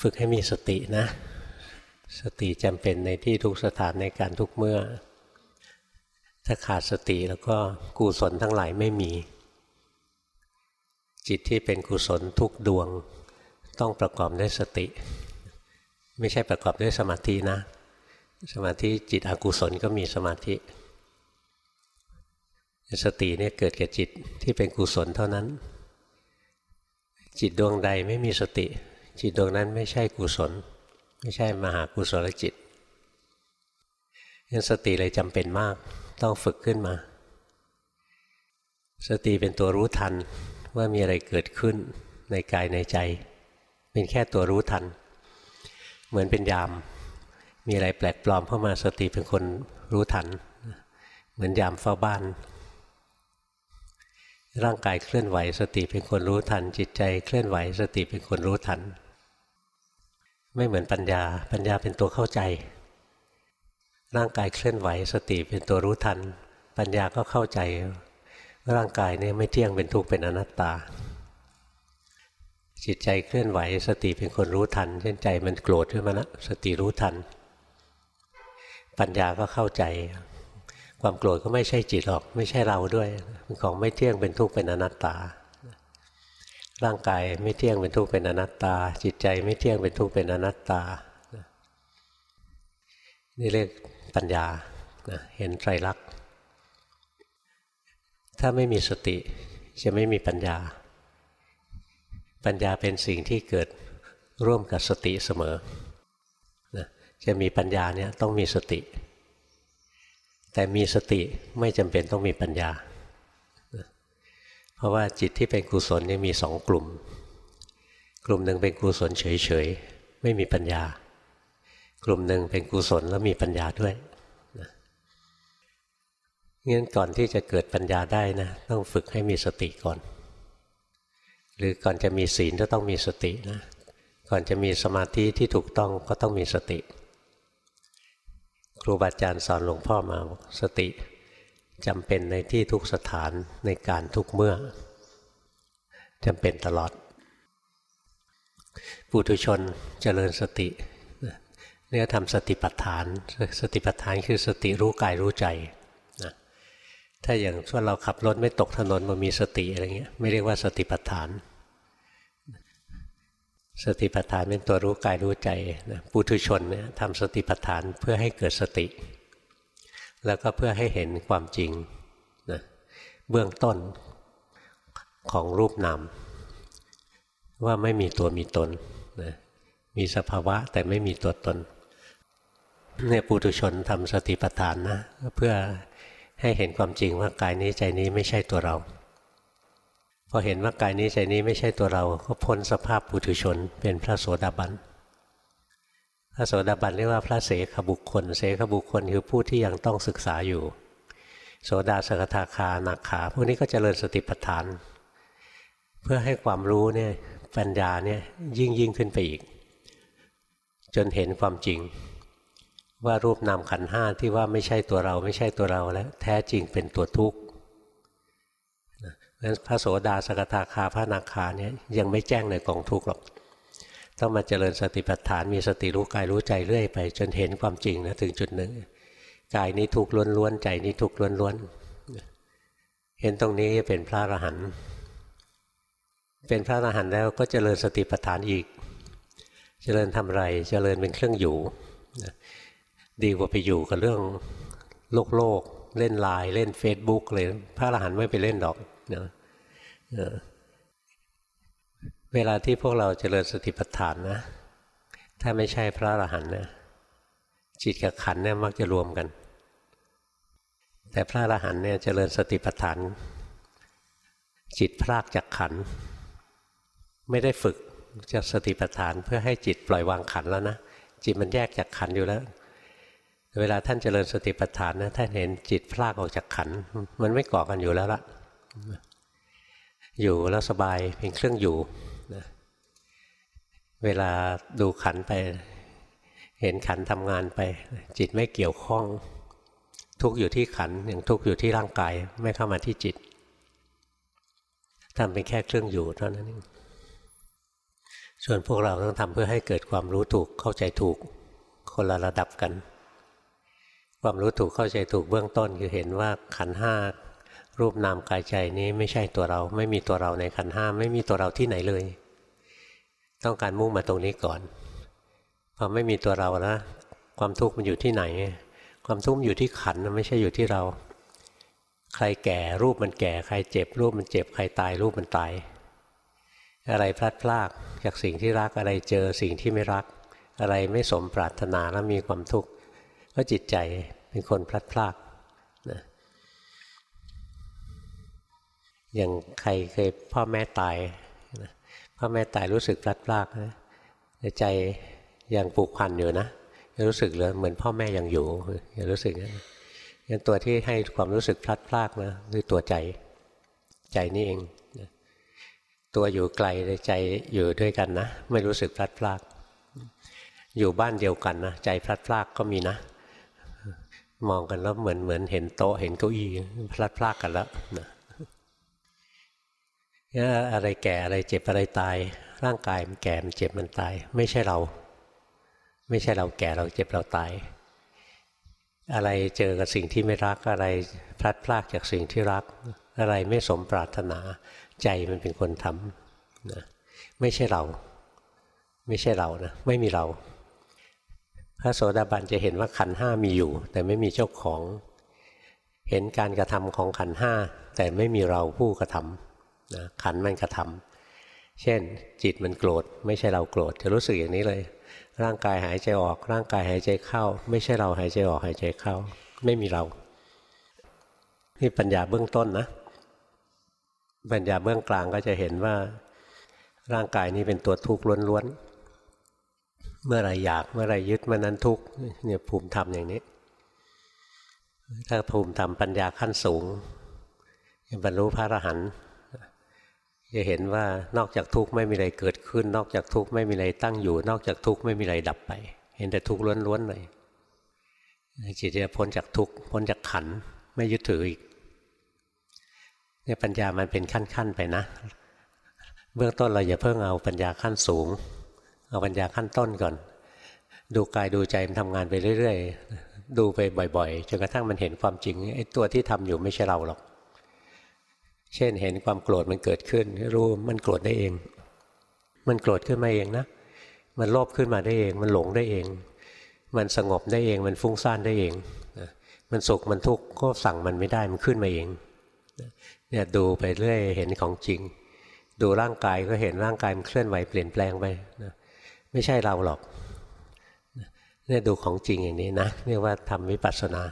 ฝึกให้มีสตินะ สติจำเป็นในที่ทุกสถานในการทุกเมื่อ ถ้าขาดสติแล้วก็กุศลทั้งหลายไม่มี จิตที่เป็นกุศลทุกดวง ต้องประกอบด้วยสติ ไม่ใช่ประกอบด้วยสมาธินะ สมาธิจิตอกุศลก็มีสมาธิ สติเนี่ยเกิดแก่จิตที่เป็นกุศลเท่านั้น จิตดวงใดไม่มีสติ จิตดวงนั้นไม่ใช่กุศล ไม่ใช่มหากุศลจิตยังสติเลยจำเป็นมาก ต้องฝึกขึ้นมา สติเป็นตัวรู้ทันว่ามีอะไรเกิดขึ้นในกายในใจ เป็นแค่ตัวรู้ทัน เหมือนเป็นยาม มีอะไรแปลกปลอมเข้ามาสติเป็นคนรู้ทัน เหมือนยามเฝ้าบ้าน ร่างกายเคลื่อนไหว สติเป็นคนรู้ทัน จิตใจเคลื่อนไหว สติเป็นคนรู้ทัน ไม่เหมือนปัญญา ปัญญาเป็นตัวเข้าใจ ร่างกายเคลื่อนไหวสติเป็นตัวรู้ทัน ปัญญาก็เข้าใจ ร่างกายเนี่ยไม่เที่ยงเป็นทุกข์เป็นอนัตตา จิตใจเคลื่อนไหว สติเป็นคนรู้ทัน เช่นใจมันโกรธขึ้นมานะสติรู้ทัน ปัญญาก็เข้าใจ ความโกรธก็ไม่ใช่จิตหรอก ไม่ใช่เราด้วยเป็นของไม่เที่ยงเป็นทุกข์เป็นอนัตตา ร่างกายไม่เที่ยงเป็นทุกข์เป็นอนัตตา จิตใจไม่เที่ยงเป็นทุกข์เป็นอนัตตา นี่เรียกปัญญาเห็นไตรลักษณ์ถ้าไม่มีสติจะไม่มีปัญญา ปัญญาเป็นสิ่งที่เกิดร่วมกับสติเสมอนะจะมีปัญญาเนี่ยต้องมีสติ แต่มีสติไม่จำเป็นต้องมีปัญญา เพราะว่าจิตที่เป็นกุศลนี่มีสองกลุ่ม กลุ่มหนึ่งเป็นกุศลเฉยๆไม่มีปัญญา กลุ่มหนึ่งเป็นกุศลแล้วมีปัญญาด้วยงั้นก่อนที่จะเกิดปัญญาได้นะต้องฝึกให้มีสติก่อน หรือก่อนจะมีศีลก็ต้องมีสตินะก่อนจะมีสมาธิที่ถูกต้องก็ต้องมีสติ ครูบาอาจารย์สอนหลวงพ่อมาบอกสติ จำเป็นในที่ทุกสถานในการทุกเมื่อจำเป็นตลอด ปุถุชนเจริญสติเนี่ยทำสติปัฏฐาน สติปัฏฐานคือสติรู้กายรู้ใจถ้าอย่างว่าเราขับรถไม่ตกถนนมันมีสติอะไรเงี้ยไม่เรียกว่าสติปัฏฐาน สติปัฏฐานเป็นตัวรู้กายรู้ใจนะปุถุชนเนี่ยทำสติปัฏฐานเพื่อให้เกิดสติ แล้วก็เพื่อให้เห็นความจริงนะเบื้องต้นของรูปนามว่าไม่มีตัวมีตนนะมีสภาวะแต่ไม่มีตัวตนเนี่ยปุถุชนทำสติปัฏฐานนะเพื่อให้เห็นความจริงว่ากายนี้ใจนี้ไม่ใช่ตัวเรา พอเห็นว่ากายนี้ใจนี้ไม่ใช่ตัวเรา ก็พ้นสภาพปุถุชนเป็นพระโสดาบัน พระโสดาบันเรียกว่าพระเสขบุคคล เสขบุคคลคือผู้ที่ยังต้องศึกษาอยู่ โสดาสกทาคานาขาพวกนี้ก็เจริญสติปัฏฐาน เพื่อให้ความรู้เนี่ยปัญญาเนี่ยยิ่งยิ่งขึ้นไปอีก จนเห็นความจริง ว่ารูปนามขันห้าที่ว่าไม่ใช่ตัวเราไม่ใช่ตัวเราแล้วแท้จริงเป็นตัวทุกข์นั้นพระโสดาสกทาคาพระนาคาเนี่ยยังไม่แจ้งในกองทุกข์หรอก ต้องมาเจริญสติปัฏฐานมีสติรู้กายรู้ใจเรื่อยไป จนเห็นความจริงนะถึงจุดหนึ่งกายนี้ทุกข์ล้วนๆใจนี้ทุกข์ล้วนๆเห็นตรงนี้เป็นพระอรหันต์เป็นพระอรหันต์แล้วก็เจริญสติปัฏฐานอีก เจริญทำไรเจริญเป็นเครื่องอยู่ดีกว่าไปอยู่กับเรื่องโลกโลก เล่นไลน์เล่นเฟซบุ๊กเลย พระอรหันต์ไม่ไปเล่นดอกเนะ เวลาที่พวกเราเจริญสติปัฏฐานนะ ถ้าไม่ใช่พระอรหันต์นะจิตกับขันธ์เนี่ยมักจะรวมกัน แต่พระอรหันต์เนี่ยเจริญสติปัฏฐาน จิตพรากจากขันธ์ ไม่ได้ฝึกจากสติปัฏฐานเพื่อให้จิตปล่อยวางขันธ์แล้วนะ จิตมันแยกจากขันอยู่แล้ว เวลาท่านเจริญสติปัฏฐานนะท่านเห็นจิตพลากออกจากขัน มันไม่เกาะกันอยู่แล้วละอยู่แล้วสบายเป็นเครื่องอยู่ เวลาดูขันไป เห็นขันทำงานไป จิตไม่เกี่ยวข้อง ทุกอยู่ที่ขันอย่างทุกอยู่ที่ร่างกายไม่เข้ามาที่จิตทำเป็นแค่เครื่องอยู่เท่านั้นเองส่วนพวกเราต้องทำเพื่อให้เกิดความรู้ถูกเข้าใจถูกคนละระดับกัน ความรู้ถูกเข้าใจถูกเบื้องต้นคือเห็นว่าขันห้ารูปนามกายใจนี้ไม่ใช่ตัวเรา ไม่มีตัวเราในขันห้าไม่มีตัวเราที่ไหนเลย ต้องการมุ่งมาตรงนี้ก่อนพอไม่มีตัวเราแล้วความทุกข์มันอยู่ที่ไหน ความทุกข์อยู่ที่ขันไม่ใช่อยู่ที่เรา ใครแก่รูปมันแก่ ใครเจ็บ รูปมันเจ็บ ใครตายรูปมันตาย อะไรพลัดพรากจากสิ่งที่รักอะไรเจอสิ่งที่ไม่รัก อะไรไม่สมปรารถนาแล้วมีความทุกข์ก็จิตใจเป็นคนพลัดพรากนะอย่างใครเคยพ่อแม่ตาย พ่อแม่ตายรู้สึกพลัดพรากนะใจยังผูกพันอยู่นะยังรู้สึกเลยเหมือนพ่อแม่ยังอยู่ยังรู้สึกยังตัวที่ให้ความรู้สึกพลัดพรากนะคือตัวใจใจนี่เอง ตัวอยู่ไกลใจอยู่ด้วยกันนะ ไม่รู้สึกพลัดพราก อยู่บ้านเดียวกันนะใจพลัดพรากก็มีนะ มองกันแล้วเหมือนเหมือนเห็นโต๊ะเห็นเก้าอี้พลัดพรากกันแล้วนะ อะไรแก่อะไรเจ็บอะไรตาย ร่างกายมันแก่มันเจ็บมันตาย ไม่ใช่เรา ไม่ใช่เราแก่เราเจ็บเราตาย อะไรเจอกับสิ่งที่ไม่รักอะไรพลัดพรากจากสิ่งที่รัก อะไรไม่สมปรารถนาใจมันเป็นคนทำนะไม่ใช่เรา ไม่ใช่เรานะไม่มีเรา พระโสดาบันจะเห็นว่าขันห้ามีอยู่ แต่ไม่มีเจ้าของ เห็นการกระทำของขันห้าแต่ไม่มีเราผู้กระทำ นะขันมันกระทำเช่น จิตมันโกรธ ไม่ใช่เราโกรธจะรู้สึกอย่างนี้เลย ร่างกายหายใจออก ร่างกายหายใจเข้า ไม่ใช่เราหายใจออกหายใจเข้า ไม่มีเรานี่ปัญญาเบื้องต้นนะ ปัญญาเบื้องกลางก็จะเห็นว่า ร่างกายนี้เป็นตัวทุกข์ล้วนๆ เมื่อไรอยากเมื่อไรยึดเมื่อนั้นทุกข์เนี่ยภูมิธรรมอย่างนี้ ถ้าภูมิธรรมปัญญาขั้นสูงบรรลุพระอรหันต์ จะเห็นว่านอกจากทุกข์ไม่มีอะไรเกิดขึ้น นอกจากทุกข์ไม่มีอะไรตั้งอยู่ นอกจากทุกข์ไม่มีอะไรดับไป เห็นแต่ทุกข์ล้วนๆเลยจิตจะพ้นจากทุกข์พ้นจากขันไม่ยึดถืออีกเนี่ยปัญญามันเป็นขั้นๆไปนะ เบื้องต้นเราอย่าเพิ่งเอาปัญญาขั้นสูง เอาปัญญาขั้นต้นก่อน ดูกายดูใจมันทำงานไปเรื่อย ๆ ดูไปบ่อย ๆจนกระทั่งมันเห็นความจริงไอ้ตัวที่ทำอยู่ไม่ใช่เราหรอก เช่นเห็นความโกรธมันเกิดขึ้น รู้มันโกรธได้เอง มันโกรธขึ้นมาเองนะ มันโลภขึ้นมาได้เอง มันหลงได้เอง มันสงบได้เอง มันฟุ้งซ่านได้เอง มันสุขมันทุกข์ก็สั่งมันไม่ได้มันขึ้นมาเองเนี่ยดูไปเรื่อยเห็นของจริง ดูร่างกายก็เห็นร่างกายมันเคลื่อนไหวเปลี่ยนแปลงไปนะไม่ใช่เราหรอกเนี่ยดูของจริงอย่างนี้นะเรียกว่าทำวิปัสสนา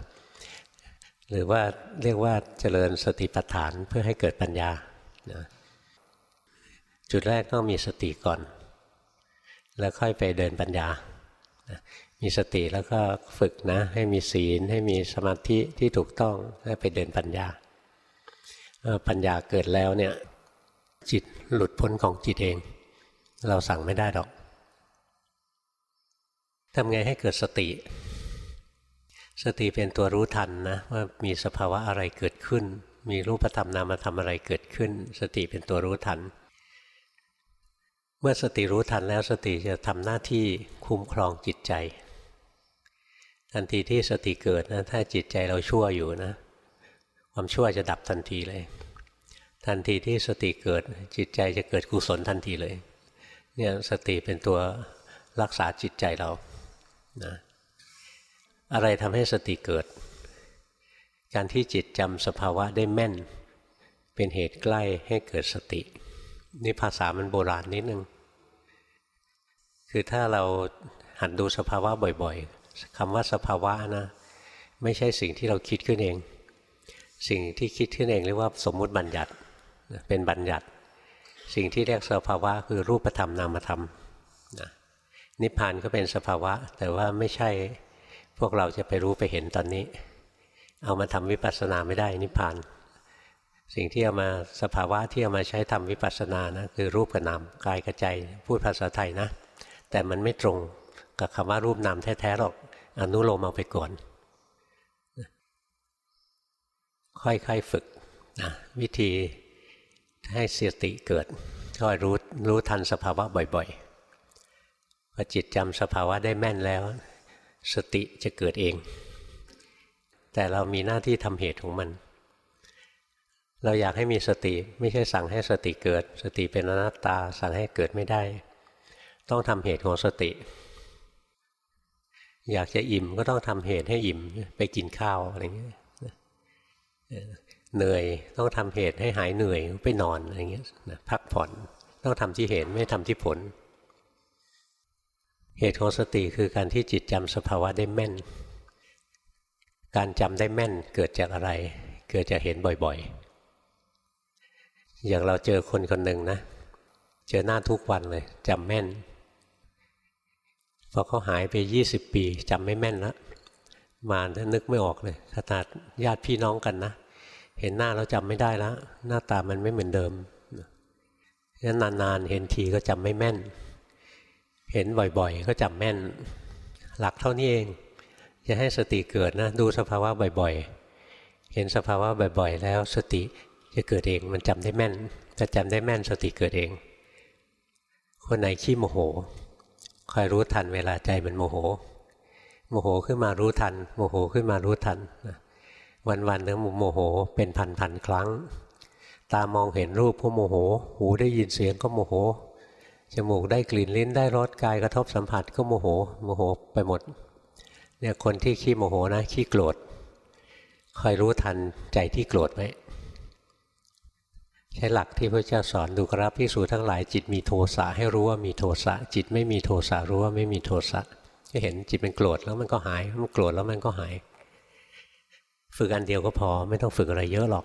หรือว่าเรียกว่าเจริญสติปัฏฐานเพื่อให้เกิดปัญญานะจุดแรกต้องมีสติก่อน แล้วค่อยไปเดินปัญญานะมีสติแล้วก็ฝึกนะ ให้มีศีล ให้มีสมาธิที่ถูกต้องแล้วไปเดินปัญญา ปัญญาเกิดแล้วเนี่ยจิตหลุดพ้นของจิตเอง เราสั่งไม่ได้หรอกทำไงให้เกิดสติ สติเป็นตัวรู้ทันนะว่ามีสภาวะอะไรเกิดขึ้น มีรูปธรรมนามธรรมอะไรเกิดขึ้น สติเป็นตัวรู้ทัน เมื่อสติรู้ทันแล้วสติจะทำหน้าที่คุ้มครองจิตใจ ทันทีที่สติเกิดนะถ้าจิตใจเราชั่วอยู่นะ ความชั่วจะดับทันทีเลย ทันทีที่สติเกิดจิตใจจะเกิดกุศลทันทีเลยเนี่ยสติเป็นตัวรักษาจิตใจเรานะ อะไรทำให้สติเกิด การที่จิตจำสภาวะได้แม่น เป็นเหตุใกล้ให้เกิดสติ นี่ภาษามันโบราณนิดนึง คือถ้าเราหัดดูสภาวะบ่อยๆคำว่าสภาวะนะ ไม่ใช่สิ่งที่เราคิดขึ้นเอง สิ่งที่คิดขึ้นเองเรียกว่าสมมุติบัญญัติเป็นบัญญัติ สิ่งที่เรียกสภาวะคือรูปธรรมนามธรรมนิพพานก็เป็นสภาวะ แต่ว่าไม่ใช่ พวกเราจะไปรู้ไปเห็นตอนนี้ เอามาทำวิปัสสนาไม่ได้นิพพาน สิ่งที่เอามาสภาวะที่เอามาใช้ทำวิปัสสนานะคือรูปกับนามกายกับใจพูดภาษาไทยนะ แต่มันไม่ตรงกับคำว่ารูปนามแท้ๆหรอกอนุโลมเอาไปก่อน ค่อยๆฝึกนะวิธีให้เสียติเกิดค่อยรู้รู้ทันสภาวะบ่อยๆพอจิตจำสภาวะได้แม่นแล้ว สติจะเกิดเอง แต่เรามีหน้าที่ทำเหตุของมัน เราอยากให้มีสติไม่ใช่สั่งให้สติเกิด สติเป็นอนัตตาสั่งให้เกิดไม่ได้ ต้องทำเหตุของสติ อยากจะอิ่มก็ต้องทำเหตุให้อิ่มไปกินข้าวอะไรเงี้ยเหนื่อยต้องทำเหตุให้หายเหนื่อยไปนอนอะไรเงี้ยพักผ่อนต้องทำที่เหตุไม่ทำที่ผล เหตุของสติคือการที่จิตจำสภาวะได้แม่น การจำได้แม่นเกิดจากอะไร เกิดจากเห็นบ่อยๆ อย่างเราเจอคนคนหนึ่งนะ เจอหน้าทุกวันเลยจำแม่น พอเขาหายไปยี่สิบปีจำไม่แม่นแล้วมานึกไม่ออกเลยขนาดญาติพี่น้องกันนะ เห็นหน้าแล้วจำไม่ได้แล้วหน้าตามันไม่เหมือนเดิมงั้นนานๆ เห็นทีก็จำไม่แม่น เห็นบ่อยๆ ก็จำแม่น หลักเท่านี้เอง จะให้สติเกิดนะดูสภาวะบ่อยๆ เห็นสภาวะบ่อยๆ แล้วสติจะเกิดเองมันจำได้แม่นจะจำได้แม่นสติเกิดเอง คนไหนขี้โมโหคอยรู้ทันเวลาใจมันโมโห โมโหขึ้นมารู้ทัน โมโหขึ้นมารู้ทัน วันๆเนี่ยโมโหเป็นพันๆครั้ง ตามองเห็นรูปก็โมโห หูได้ยินเสียงก็โมโห จมูกได้กลิ่นลิ้นได้รสกายกระทบสัมผัสก็โมโหโมโหไปหมดเนี่ยคนที่ขี้โมโหนะขี้โกรธคอยรู้ทันใจที่โกรธไหมใช้หลักที่พระเจ้าสอนดูกราพิสูจทั้งหลายจิตมีโทสะให้รู้ว่ามีโทสะจิตไม่มีโทสะรู้ว่าไม่มีโทสะจะเห็นจิตเป็นโกรธแล้วมันก็หายมันโกรธแล้วมันก็หาย ฝึกอันเดียวก็พอไม่ต้องฝึกอะไรเยอะหรอก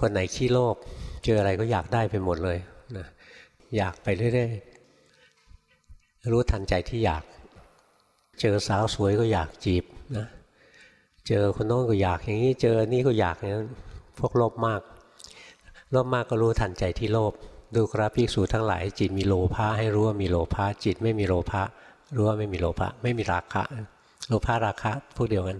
คนไหนขี้โลภเจออะไรก็อยากได้ไปหมดเลยนะ อยากไปเรื่อยๆรู้ทันใจที่อยาก เจอสาวสวยก็อยากจีบนะเจอคนโน้นก็อยากอย่างนี้เจอนี่ก็อยากอย่างนั้นพวกโลภมากโลภมากก็รู้ทันใจที่โลภดูกราภิกษุทั้งหลาย จิตมีโลภะให้รู้ว่ามีโลภะจิตไม่มีโลภะรู้ว่าไม่มีโลภะไม่มีราคะ โลภะราคะพวกเดียวกัน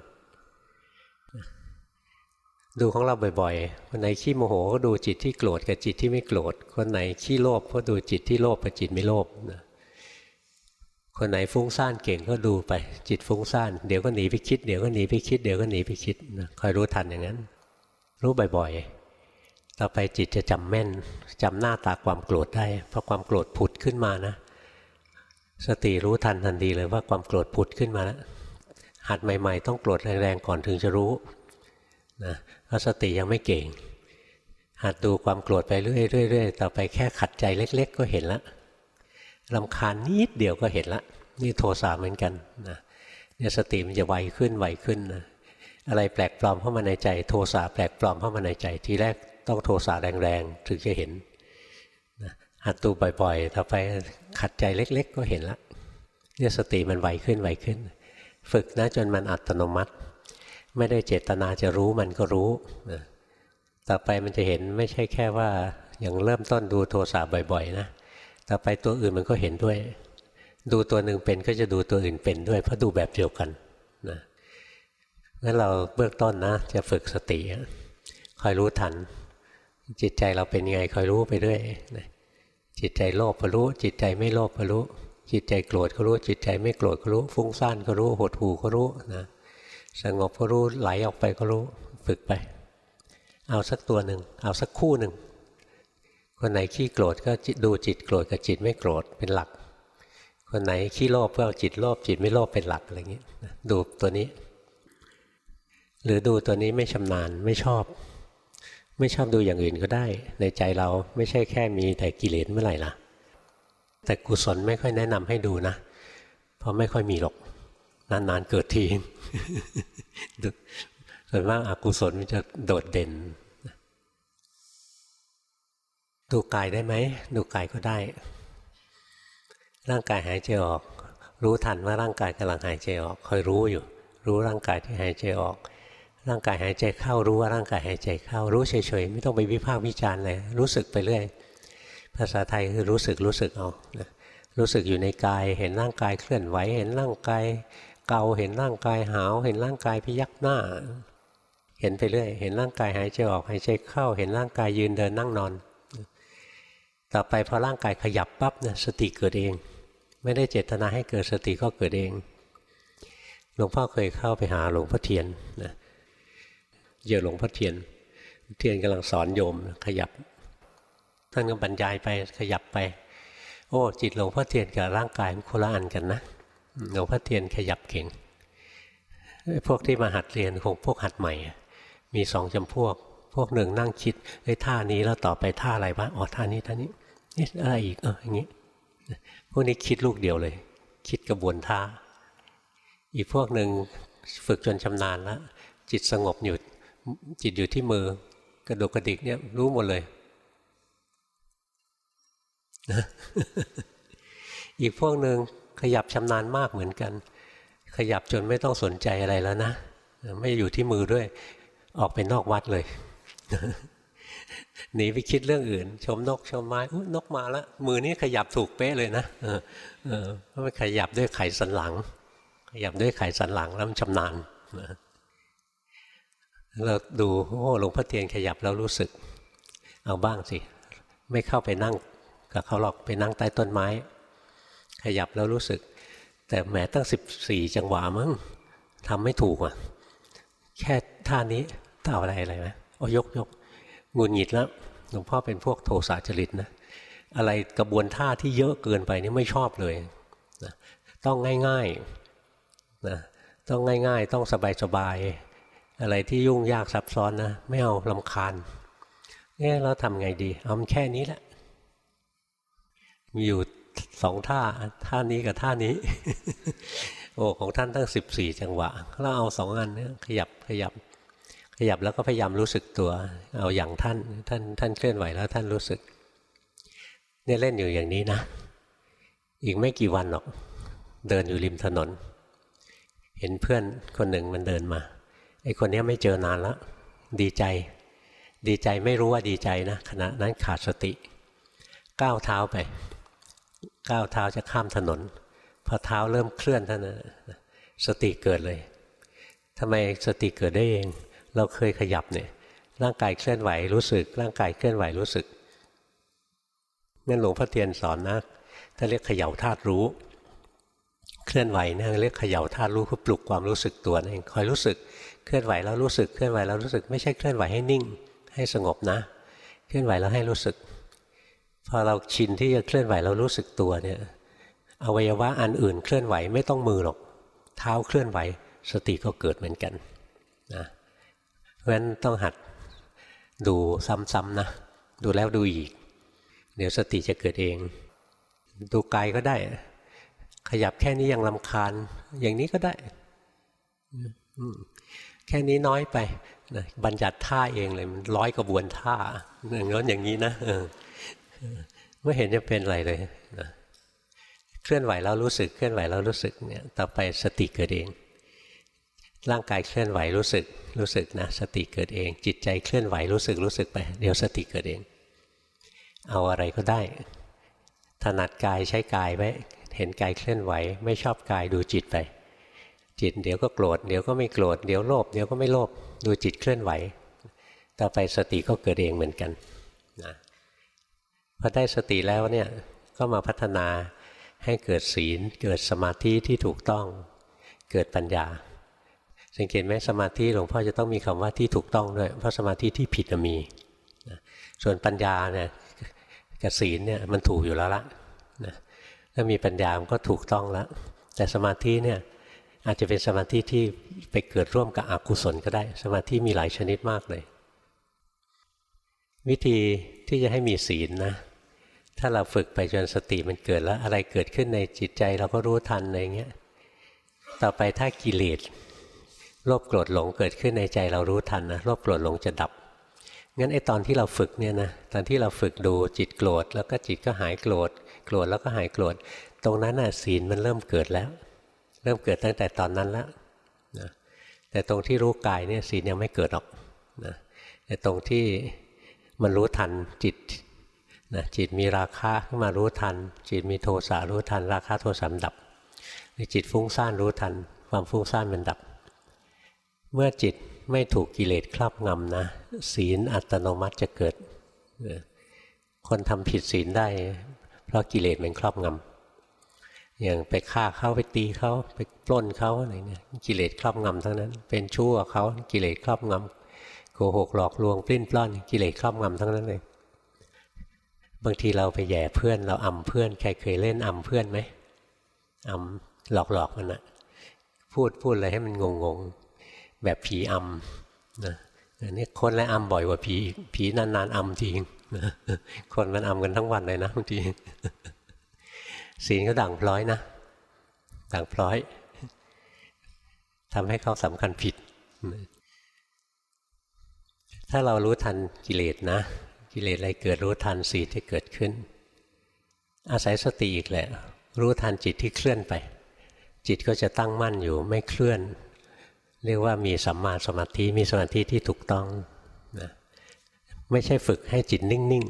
ดูของเราบ่อยๆ คนไหนขี้โมโหก็ดูจิตที่โกรธกับจิตที่ไม่โกรธ คนไหนขี้โลภก็ดูจิตที่โลภกับจิตไม่โลภนะคนไหนฟุ้งซ่านเก่งก็ดูไป จิตฟุ้งซ่านเดี๋ยวก็หนีไปคิดเดี๋ยวก็หนีไปคิดเดี๋ยวก็หนีไปคิดนะคอยรู้ทันอย่างนั้น รู้บ่อยๆ ต่อไปจิตจะจำแม่นจำหน้าตาความโกรธได้เพราะความโกรธผุดขึ้นมานะ สติรู้ทันทันทีเลยว่าความโกรธผุดขึ้นมาแล้วหัดใหม่ ๆ ต้องโกรธแรงๆก่อนถึงจะรู้นะ เพราะสติยังไม่เก่ง หัดดูความโกรธไปเรื่อยๆต่อไปแค่ขัดใจเล็ก ๆ ก็เห็นละลำคาญนิดเดียวก็เห็นละ นี่โทสะเหมือนกันนะเนี่ยสติมันจะไวขึ้นไวขึ้นนะอะไรแปลกปลอมเข้ามาในใจ โทสะแปลกปลอมเข้ามาในใจ ทีแรกต้องโทสะแรงๆถึงจะเห็นนะหัดดูบ่อยๆ ต่อไปขัดใจเล็ก ๆ ก็เห็นละเนี่ยสติมันไวขึ้นไวขึ้น ฝึกนะจนมันอัตโนมัติ ไม่ได้เจตนาจะรู้มันก็รู้นะต่อไปมันจะเห็นไม่ใช่แค่ว่าอย่างเริ่มต้นดูโทสะบ่อยๆนะต่อไปตัวอื่นมันก็เห็นด้วย ดูตัวหนึ่งเป็นก็จะดูตัวอื่นเป็นด้วย เพราะดูแบบเดียวกันนะงั้นเราเบื้องต้นนะ จะฝึกสติคอยรู้ทัน จิตใจเราเป็นยังไงคอยรู้ไปเรื่อยนะจิตใจโลภก็รู้ จิตใจไม่โลภก็รู้ จิตใจโกรธก็รู้ จิตใจไม่โกรธก็รู้ ฟุ้งซ่านก็รู้ หดหู่ก็รู้นะ สงบก็รู้ไหลออกไปก็รู้ฝึกไป เอาสักตัวหนึ่งเอาสักคู่หนึ่งคนไหนขี้โกรธก็ดูจิตโกรธกับจิตไม่โกรธเป็นหลัก คนไหนขี้โลภก็เอาจิตโลภจิตไม่โลภเป็นหลักอะไรเงี้ยดูตัวนี้ หรือดูตัวนี้ไม่ชำนาญไม่ชอบ ไม่ชอบดูอย่างอื่นก็ได้ ในใจเราไม่ใช่แค่มีแต่กิเลสเมื่อไหร่ล่ะ แต่กุศลไม่ค่อยแนะนำให้ดูนะเพราะไม่ค่อยมีหรอก นานๆเกิดทีส่วนมากอากุศลมันจะโดดเด่น ดูกายได้ไหม ดูกายก็ได้ ร่างกายหายใจออก รู้ทันว่าร่างกายกำลังหายใจออก คอยรู้อยู่ รู้ร่างกายที่หายใจออก ร่างกายหายใจเข้า รู้ว่าร่างกายหายใจเข้า รู้เฉยๆ ไม่ต้องไปวิพากษ์วิจารณ์เลย รู้สึกไปเรื่อย ภาษาไทยคือรู้สึกรู้สึกเอารู้สึกอยู่ในกาย เห็นร่างกายเคลื่อนไหว เห็นร่างกาย เกาเห็นร่างกายหาว เห็นร่างกายพยักหน้า เห็นไปเรื่อยเห็นร่างกายหายใจออกหายใจเข้า เห็นร่างกายยืนเดินนั่งนอน ต่อไปพอร่างกายขยับปั๊บเนี่ยสติเกิดเอง ไม่ได้เจตนาให้เกิดสติก็เกิดเองหลวงพ่อเคยเข้าไปหาหลวงพ่อเทียนนะเจอหลวงพ่อเทียนเทียนกำลังสอนโยมขยับ ท่านก็บรรยายไปขยับไป โอ้จิตหลวงพ่อเทียนกับร่างกายมันคนละอันกันนะ หลวงพ่อเทียนขยับเก่ง พวกที่มาหัดเรียนคงพวกหัดใหม่ มีสองจำพวก พวกหนึ่งนั่งคิดไอ้ท่านี้แล้วต่อไปท่าอะไรวะอ๋อท่านี้ท่านี้นี่อะไรอีกเอออย่างนี้ พวกนี้คิดลูกเดียวเลย คิดกระบวนท่า อีกพวกหนึ่งฝึกจนชำนาญแล้วจิตสงบอยู่จิตอยู่ที่มือกระดกกระดิกเนี่ยรู้หมดเลย อีกพวกหนึ่ง ขยับชำนาญมากเหมือนกัน ขยับจนไม่ต้องสนใจอะไรแล้วนะ ไม่อยู่ที่มือด้วย ออกไปนอกวัดเลยหนีไปคิดเรื่องอื่น ชมนกชมไม้นกมาแล้วมือนี้ขยับถูกเป๊ะเลยนะเออเออเพราะมันขยับด้วยไขสันหลัง ขยับด้วยไขสันหลังแล้วมันชำนาญเราดูโอ้หลวงพ่อเทียนขยับแล้วรู้สึก เอาบ้างสิ ไม่เข้าไปนั่งกับเขาหรอกไปนั่งใต้ต้นไม้ ขยับแล้วรู้สึก แต่แหมตั้งสิบสี่จังหวะมั้งทำไม่ถูกอะ แค่ท่านี้ต่าอะไรอะไรไหมโอ้ยกยกงุนหงิดแล้วหลวงพ่อเป็นพวกโทสะจริตนะอะไรกระบวนท่าที่เยอะเกินไปนี่ไม่ชอบเลยนะต้องง่ายๆนะต้องง่ายๆ ต้องสบายๆอะไรที่ยุ่งยากซับซ้อนนะไม่เอาลำคาญเนี่ยเราทำไงดีเอาแค่นี้แหละมีอยู่ สองท่าท่านี้กับท่านี้ โอ้ของท่านตั้งสิบสี่จังหวะเราเอาสองอันเนี้ขยับขยับ ขยับแล้วก็พยายามรู้สึกตัว เอาอย่างท่านท่านท่านเคลื่อนไหวแล้วท่านรู้สึก เนี่ยเล่นอยู่อย่างนี้นะ อีกไม่กี่วันหรอก เดินอยู่ริมถนน เห็นเพื่อนคนหนึ่งมันเดินมาไอ้คนนี้ไม่เจอนานแล้วดีใจ ดีใจไม่รู้ว่าดีใจนะขณะนั้นขาดสติก้าวเท้าไป ก้าวเท้าจะข้ามถนน พอเท้าเริ่มเคลื่อนท่านสติเกิดเลยทำไมสติเกิดได้เอง เราเคยขยับเนี่ย ร่างกายเคลื่อนไหวรู้สึก ร่างกายเคลื่อนไหวรู้สึกนั่นหลวงพ่อเทียนสอนนะถ้าเรียกเขย่าธาตุรู้ เคลื่อนไหวนี่เรียกเขย่าธาตุรู้คือปลุกความรู้สึกตัวเองคอยรู้สึกเคลื่อนไหวแล้วรู้สึกเคลื่อนไหวแล้วรู้สึกไม่ใช่เคลื่อนไหวให้นิ่ง ให้สงบนะ เคลื่อนไหวแล้วให้รู้สึก พอเราชินที่จะเคลื่อนไหวแล้วรู้สึกตัวเนี่ยอวัยวะอันอื่นเคลื่อนไหวไม่ต้องมือหรอก เท้าเคลื่อนไหว สติก็เกิดเหมือนกันนะเพราะฉะนั้นต้องหัดดูซ้ำๆนะ ดูแล้วดูอีก เดี๋ยวสติจะเกิดเอง ดูกายก็ได้ ขยับแค่นี้ยังลำคาญ อย่างนี้ก็ได้ แค่นี้น้อยไปนะบัญญัติท่าเองเลยมันร้อยกระบวนท่าอย่างนั้นอย่างนี้นะ ไม่เห็นจะเป็นอะไรเลยนะเคลื่อนไหวแล้วรู้สึกเคลื่อนไหวแล้วรู้สึกเนี่ยต่อไปสติเกิดเอง ร่างกายเคลื่อนไหวรู้สึกรู้สึกนะสติเกิดเอง จิตใจเคลื่อนไหวรู้สึกรู้สึกไป เดี๋ยวสติเกิดเอง เอาอะไรก็ได้ ถนัดกายใช้กายไว้เห็นกายเคลื่อนไหว ไม่ชอบกายดูจิตไป จิตเดี๋ยวก็โกรธเดี๋ยวก็ไม่โกรธเดี๋ยวโลภเดี๋ยวก็ไม่โลภดูจิตเคลื่อนไหว ต่อไปสติก็เกิดเองเหมือนกัน พอได้สติแล้วเนี่ยก็มาพัฒนาให้เกิดศีล เกิดสมาธิที่ถูกต้อง เกิดปัญญา สังเกตไหมสมาธิหลวงพ่อจะต้องมีคำว่าที่ถูกต้องด้วยเพราะสมาธิที่ผิดมีส่วนปัญญาเนี่ยกับศีลเนี่ยมันถูกอยู่แล้วละนะถ้ามีปัญญามันก็ถูกต้องแล้ว แต่สมาธิเนี่ยอาจจะเป็นสมาธิที่ไปเกิดร่วมกับอกุศลก็ได้ สมาธิมีหลายชนิดมากเลย วิธีที่จะให้มีศีลนะ ถ้าเราฝึกไปจนสติมันเกิดแล้ว อะไรเกิดขึ้นในจิตใจเราก็รู้ทันอะไรเงี้ยต่อไปถ้ากิเลสโลภโกรธหลงเกิดขึ้นในใจเรารู้ทันนะโลภโกรธหลงจะดับงั้นไอ้ตอนที่เราฝึกเนี่ยนะตอนที่เราฝึกดูจิตโกรธ แล้วก็จิตก็หายโกรธโกรธแล้วก็หายโกรธตรงนั้นน่ะศีลมันเริ่มเกิดแล้ว เริ่มเกิดตั้งแต่ตอนนั้นแล้วนะแต่ตรงที่รู้กายเนี่ยศีลยังไม่เกิดหรอกนะแต่ตรงที่มันรู้ทันจิต นะจิตมีราคะขึ้นมารู้ทัน จิตมีโทสะรู้ทัน ราคะโทสะดับจิตฟุ้งซ่านรู้ทัน ความฟุ้งซ่านมันดับ เมื่อจิตไม่ถูกกิเลสครอบงำนะศีลอัตโนมัติจะเกิด คนทำผิดศีลได้ เพราะกิเลสมันครอบงำอย่างไปฆ่าเขาไปตีเขาไปปล้นเขาอะไรเนี่ยกิเลสครอบงำทั้งนั้น เป็นชั่วเขากิเลสครอบงำโกหกหลอกลวงปลิ้นปล้อนกิเลสครอบงำทั้งนั้นเลย บางทีเราไปแย่เพื่อน เราอ่ำเพื่อน ใครเคยเล่นอ่ำเพื่อนไหมอ่ำหลอกหลอกมันอะพูดพูดอะไรให้มันงงงแบบผีอ่ำนะอันี่คนและอ่ำบ่อยกว่าผีผีนานๆอ่ำทีคนมันอ่ำกันทั้งวันเลยนะบางทีศีลก็ดังพร้อยนะดังพร้อยทำให้เขาสำคัญผิด ถ้าเรารู้ทันกิเลสนะ กิเลสอะไรเกิดรู้ทันสีที่เกิดขึ้น อาศัยสติอีกแหละ รู้ทันจิตที่เคลื่อนไป จิตก็จะตั้งมั่นอยู่ไม่เคลื่อน เรียกว่ามีสัมมาสมาธิมีสมาธิที่ถูกต้องนะไม่ใช่ฝึกให้จิตนิ่ง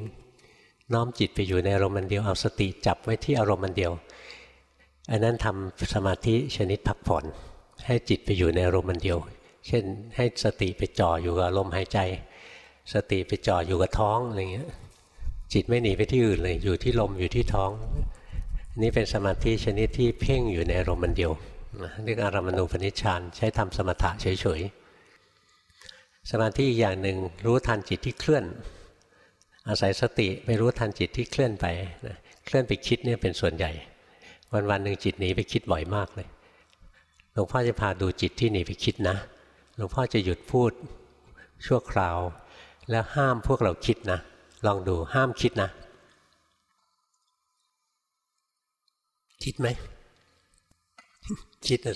ๆ น้อมจิตไปอยู่ในอารมณ์เดียวเอาสติจับไว้ที่อารมณ์เดียวอันนั้นทำสมาธิชนิดพักผ่อน ให้จิตไปอยู่ในอารมณ์เดียว เช่นให้สติไปจ่ออยู่กับลมหายใจ สติไปจ่ออยู่กับท้องอะไรเงี้ยจิตไม่หนีไปที่อื่นเลยอยู่ที่ลมอยู่ที่ท้องนี่เป็นสมาธิชนิดที่เพ่งอยู่ในอารมณ์เดียวเรียกอารมณูปนิชฌานใช้ทำสมถะเฉยๆสมาธิอีกอย่างหนึ่งรู้ทันจิตที่เคลื่อน อาศัยสติไปรู้ทันจิตที่เคลื่อนไปนะเคลื่อนไปคิดเนี่ยเป็นส่วนใหญ่ วันวันหนึ่งจิตหนีไปคิดบ่อยมากเลยหลวงพ่อจะพาดูจิตที่หนีไปคิดนะหลวงพ่อจะหยุดพูดชั่วคราว แล้วห้ามพวกเราคิดนะ ลองดูห้ามคิดนะ คิดไหม คิดอะ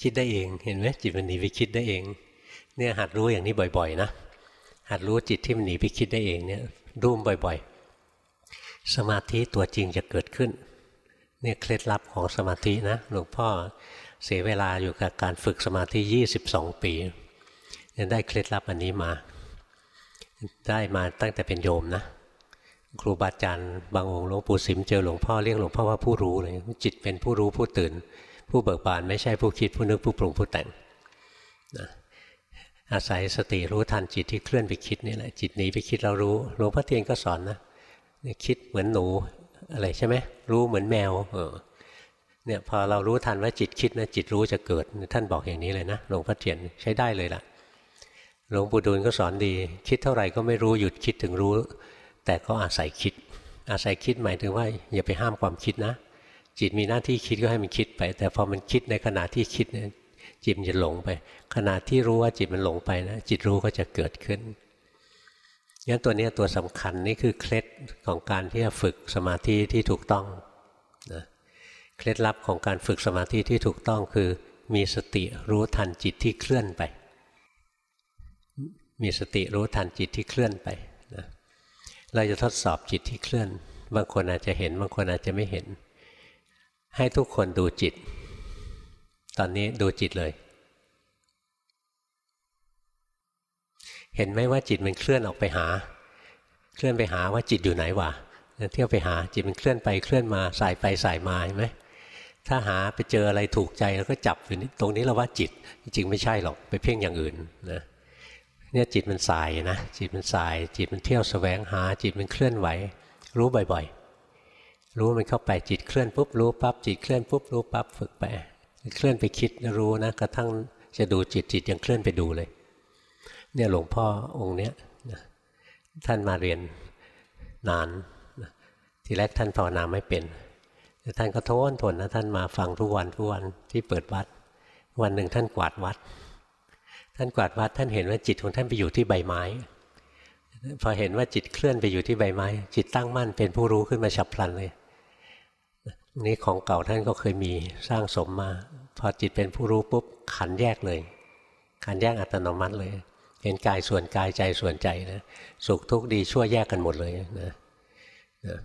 คิดได้เอง เห็นไหมจิตมันหนีไปคิดได้เอง เนี่ยหัดรู้อย่างนี้บ่อย ๆ นะ หัดรู้จิตที่มันหนีไปคิดได้เองเนี่ยรูมบ่อย ๆ สมาธิตัวจริงจะเกิดขึ้น เนี่ยเคล็ดลับของสมาธินะหลวงพ่อเสียเวลาอยู่กับการฝึกสมาธิ 22 ปี ยังได้เคล็ดลับอันนี้มา ได้มาตั้งแต่เป็นโยมนะ ครูบาอาจารย์บางองค์หลวงปู่สิมเจอหลวงพ่อเรียกหลวงพ่อว่าผู้รู้เลย จิตเป็นผู้รู้ผู้ตื่น ผู้เบิกบานไม่ใช่ผู้คิดผู้นึกผู้ปรุงผู้แต่งนะอาศัยสติรู้ทันจิตที่เคลื่อนไปคิดนี่แหละจิตหนีไปคิดเรารู้หลวงพ่อเทียนก็สอนนะคิดเหมือนหนูอะไรใช่ไหมรู้เหมือนแมวเออเนี่ยพอเรารู้ทันว่าจิตคิดนะจิตรู้จะเกิดท่านบอกอย่างนี้เลยนะหลวงพ่อเทียนใช้ได้เลยล่ะ หลวงปู่ดูลก็สอนดี คิดเท่าไหร่ก็ไม่รู้หยุดคิดถึงรู้ แต่ก็อาศัยคิด อาศัยคิดหมายถึงว่าอย่าไปห้ามความคิดนะ จิตมีหน้าที่คิดก็ให้มันคิดไป แต่พอมันคิดในขณะที่คิดเนี่ยจิตมันจะหลงไป ขณะที่รู้ว่าจิตมันหลงไปนะจิตรู้ก็จะเกิดขึ้นงั้นตัวนี้ตัวสำคัญนี่คือเคล็ดของการที่จะฝึกสมาธิที่ถูกต้องนะเคล็ดลับของการฝึกสมาธิที่ถูกต้องคือ มีสติรู้ทันจิตที่เคลื่อนไป มีสติรู้ทันจิตที่เคลื่อนไปนะเราจะทดสอบจิตที่เคลื่อน บางคนอาจจะเห็น บางคนอาจจะไม่เห็น ให้ทุกคนดูจิต ตอนนี้ดูจิตเลย เห็นไหมว่าจิตมันเคลื่อนออกไปหา เคลื่อนไปหาว่าจิตอยู่ไหนวะเที่ยวไปหาจิตมันเคลื่อนไปเคลื่อนมาสายไปสายมาเห็นไหมถ้าหาไปเจออะไรถูกใจแล้วก็จับอยู่นี่ตรงนี้เราว่าจิต จริงไม่ใช่หรอกไปเพ่งอย่างอื่นนะ เนี่ยจิตมันสายนะจิตมันสาย จิตมันเที่ยวสแสวงหา จิตมันเคลื่อนไหว รู้บ่อยๆ รู้มันเข้าไปจิตเคลื่อนปุ๊บรู้ปั๊บจิตเคลื่อนปุ๊บรู้ปั๊บฝึกไปเคลื่อนไปคิดรู้นะกระทั่งจะดูจิตจิตยังเคลื่อนไปดูเลย เนี่ยหลวงพ่อองค์เนี้ยท่านมาเรียนนานทีแรกท่านภาวนาไม่เป็นแต่ท่านก็ทนทนนะท่านมาฟังทุกวันทุกวันที่เปิดวัด วันหนึ่งท่านกวาดวัด ท่านกวาดวัดท่านเห็นว่าจิตของท่านไปอยู่ที่ใบไม้ พอเห็นว่าจิตเคลื่อนไปอยู่ที่ใบไม้ จิตตั้งมั่นเป็นผู้รู้ขึ้นมาฉับพลันเลยนี่ของเก่าท่านก็เคยมีสร้างสมมา พอจิตเป็นผู้รู้ปุ๊บขันแยกเลย ขันแยกอัตโนมัติเลย เห็นกายส่วนกายใจส่วนใจนะสุขทุกข์ดีชั่วแยกกันหมดเลยนะนะ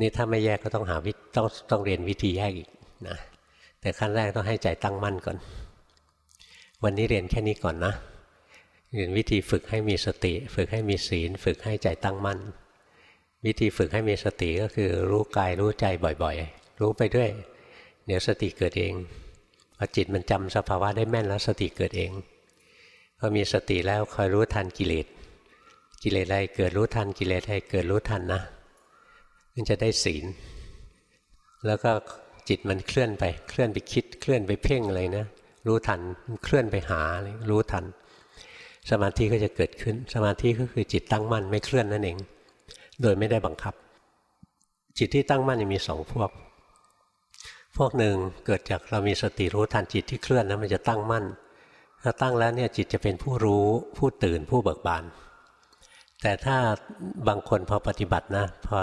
นี่ถ้าไม่แยกก็ต้องหาวิต้องต้องเรียนวิธีแยกอีกนะแต่ขั้นแรกต้องให้ใจตั้งมั่นก่อน วันนี้เรียนแค่นี้ก่อนนะ เรียนวิธีฝึกให้มีสติ ฝึกให้มีศีล ฝึกให้ใจตั้งมั่น วิธีฝึกให้มีสติก็คือรู้กายรู้ใจบ่อยๆ รู้ไปด้วย เดี๋ยวสติเกิดเองพอจิตมันจำสภาวะได้แม่นแล้วสติเกิดเองพอมีสติแล้วคอยรู้ทันกิเลสกิเลสอะไรเกิดรู้ทันกิเลสอะไรเกิดรู้ทันนะมันจะได้ศีล แล้วก็จิตมันเคลื่อนไปเคลื่อนไปคิดเคลื่อนไปเพ่งอะไรนะ รู้ทันเคลื่อนไปหารู้ทัน สมาธิก็จะเกิดขึ้น สมาธิก็คือจิตตั้งมั่นไม่เคลื่อนนั่นเอง โดยไม่ได้บังคับ จิตที่ตั้งมั่นมีสองพวก พวกหนึ่งเกิดจากเรามีสติรู้ทันจิตที่เคลื่อนนะมันจะตั้งมั่น ถ้าตั้งแล้วเนี่ยจิตจะเป็นผู้รู้ผู้ตื่นผู้เบิกบาน แต่ถ้าบางคนพอปฏิบัตินะพอ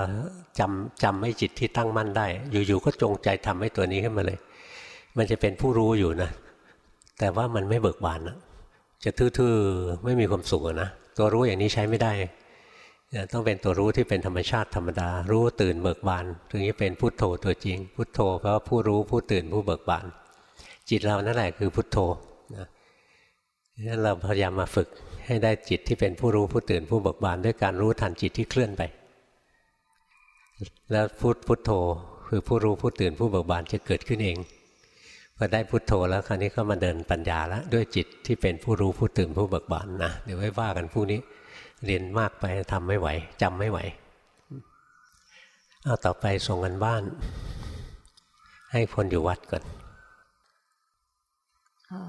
จำจำไม่จิตที่ตั้งมั่นได้ อยู่ๆก็จงใจทำให้ตัวนี้ขึ้นมาเลยมันจะเป็นผู้รู้อยู่นะ แต่ว่ามันไม่เบิกบานนะจะทื่อๆไม่มีความสุขนะตัวรู้อย่างนี้ใช้ไม่ได้ต้องเป็นตัวรู้ที่เป็นธรรมชาติธรรมดา รู้ตื่นเบิกบานถึงจะเป็นพุทโธตัวจริง พุทโธเพราะว่าผู้รู้ผู้ตื่นผู้เบิกบาน จิตเรานั่นแหละคือพุทโธนะนั้นเราพยายามมาฝึกให้ได้จิตที่เป็นผู้รู้ผู้ตื่นผู้เบิกบาน ด้วยการรู้ทันจิตที่เคลื่อนไป แล้วพุทพุทโธคือผู้รู้ผู้ตื่นผู้เบิกบานจะเกิดขึ้นเอง พอได้พุทโธแล้วคราวนี้ก็มาเดินปัญญาแล้วด้วยจิตที่เป็นผู้รู้ผู้ตื่นผู้เบิกบานนะเดี๋ยวไว้ว่ากันพรุ่งนี้เรียนมากไปทำไม่ไหวจำไม่ไหวเอาต่อไปส่งกันบ้าน ให้คนอยู่วัดก่อน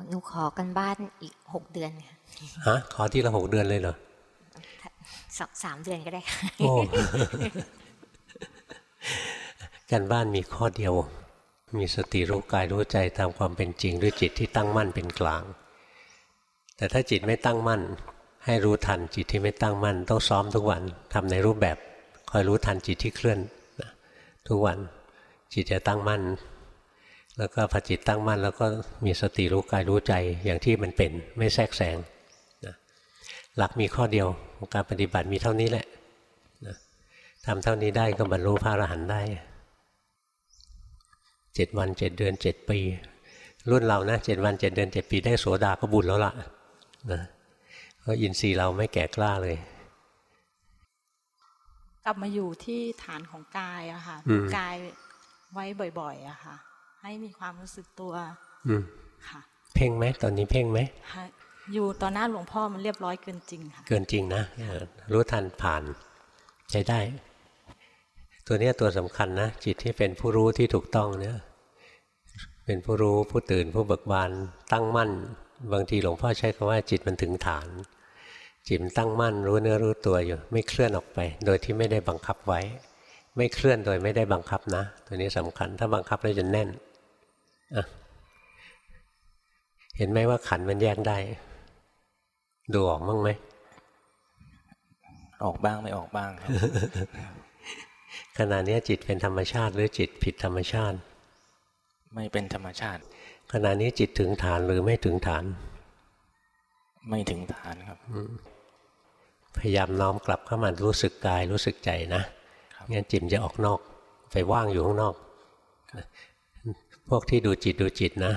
หนูขอกันบ้านอีกหกเดือนค่ะฮะขอที่ละหกเดือนเลยเหรอสองสามเดือนก็ได้ค่ะการบ้านมีข้อเดียว มีสติรู้กายรู้ใจตามความเป็นจริงด้วยจิตที่ตั้งมั่นเป็นกลาง แต่ถ้าจิตไม่ตั้งมั่น ให้รู้ทันจิตที่ไม่ตั้งมั่น ต้องซ้อมทุกวันทำในรูปแบบคอยรู้ทันจิตที่เคลื่อนทุกวันจิตจะตั้งมั่น แล้วก็พอจิตตั้งมั่น แล้วก็มีสติรู้กายรู้ใจอย่างที่มันเป็นไม่แทรกแซงนะหลักมีข้อเดียวของการปฏิบัติมีเท่านี้แหละนะทำเท่านี้ได้ก็บรรลุพระอรหันต์ได้ เจ็ดวันเจ็ดเดือนเจ็ดปี รุ่นเรานะเจ็ดวันเจ็ดเดือนเจ็ดปีได้โสดาก็บุญแล้วล่ะนะเพราะอินทรีย์เราไม่แก่กล้าเลย กลับมาอยู่ที่ฐานของกายอะค่ะกายไว้บ่อยๆอะค่ะ ให้มีความรู้สึกตัวอืมค่ะ เพ่งไหมตอนนี้เพ่งไหมอยู่ตอนหน้าหลวงพ่อมันเรียบร้อยเกินจริงค่ะ เกินจริงนะรู้ทันผ่านใช้ได้ ตัวนี้ตัวสำคัญนะจิตที่เป็นผู้รู้ที่ถูกต้องเนี่ยเป็นผู้รู้ผู้ตื่นผู้เบิกบานตั้งมั่น บางทีหลวงพ่อใช้คำว่าจิตมันถึงฐาน จิตมันตั้งมั่นรู้เนื้อรู้ตัวอยู่ ไม่เคลื่อนออกไป โดยที่ไม่ได้บังคับไว้ ไม่เคลื่อนโดยไม่ได้บังคับนะ ตัวนี้สำคัญถ้าบังคับแล้วจะแน่นเห็นไหมว่าขันมันแยกได้ ดูออกมั้งไหมออกบ้างไม่ออกบ้างครับ ขณะนี้จิตเป็นธรรมชาติ หรือจิตผิดธรรมชาติ ไม่เป็นธรรมชาติ ขณะนี้จิตถึงฐานหรือไม่ถึงฐาน ไม่ถึงฐานครับพยายามน้อมกลับเข้ามารู้สึกกายรู้สึกใจนะงั้นจิตจะออกนอก ไปว่างอยู่ข้างนอก พวกที่ดูจิตดูจิตนะ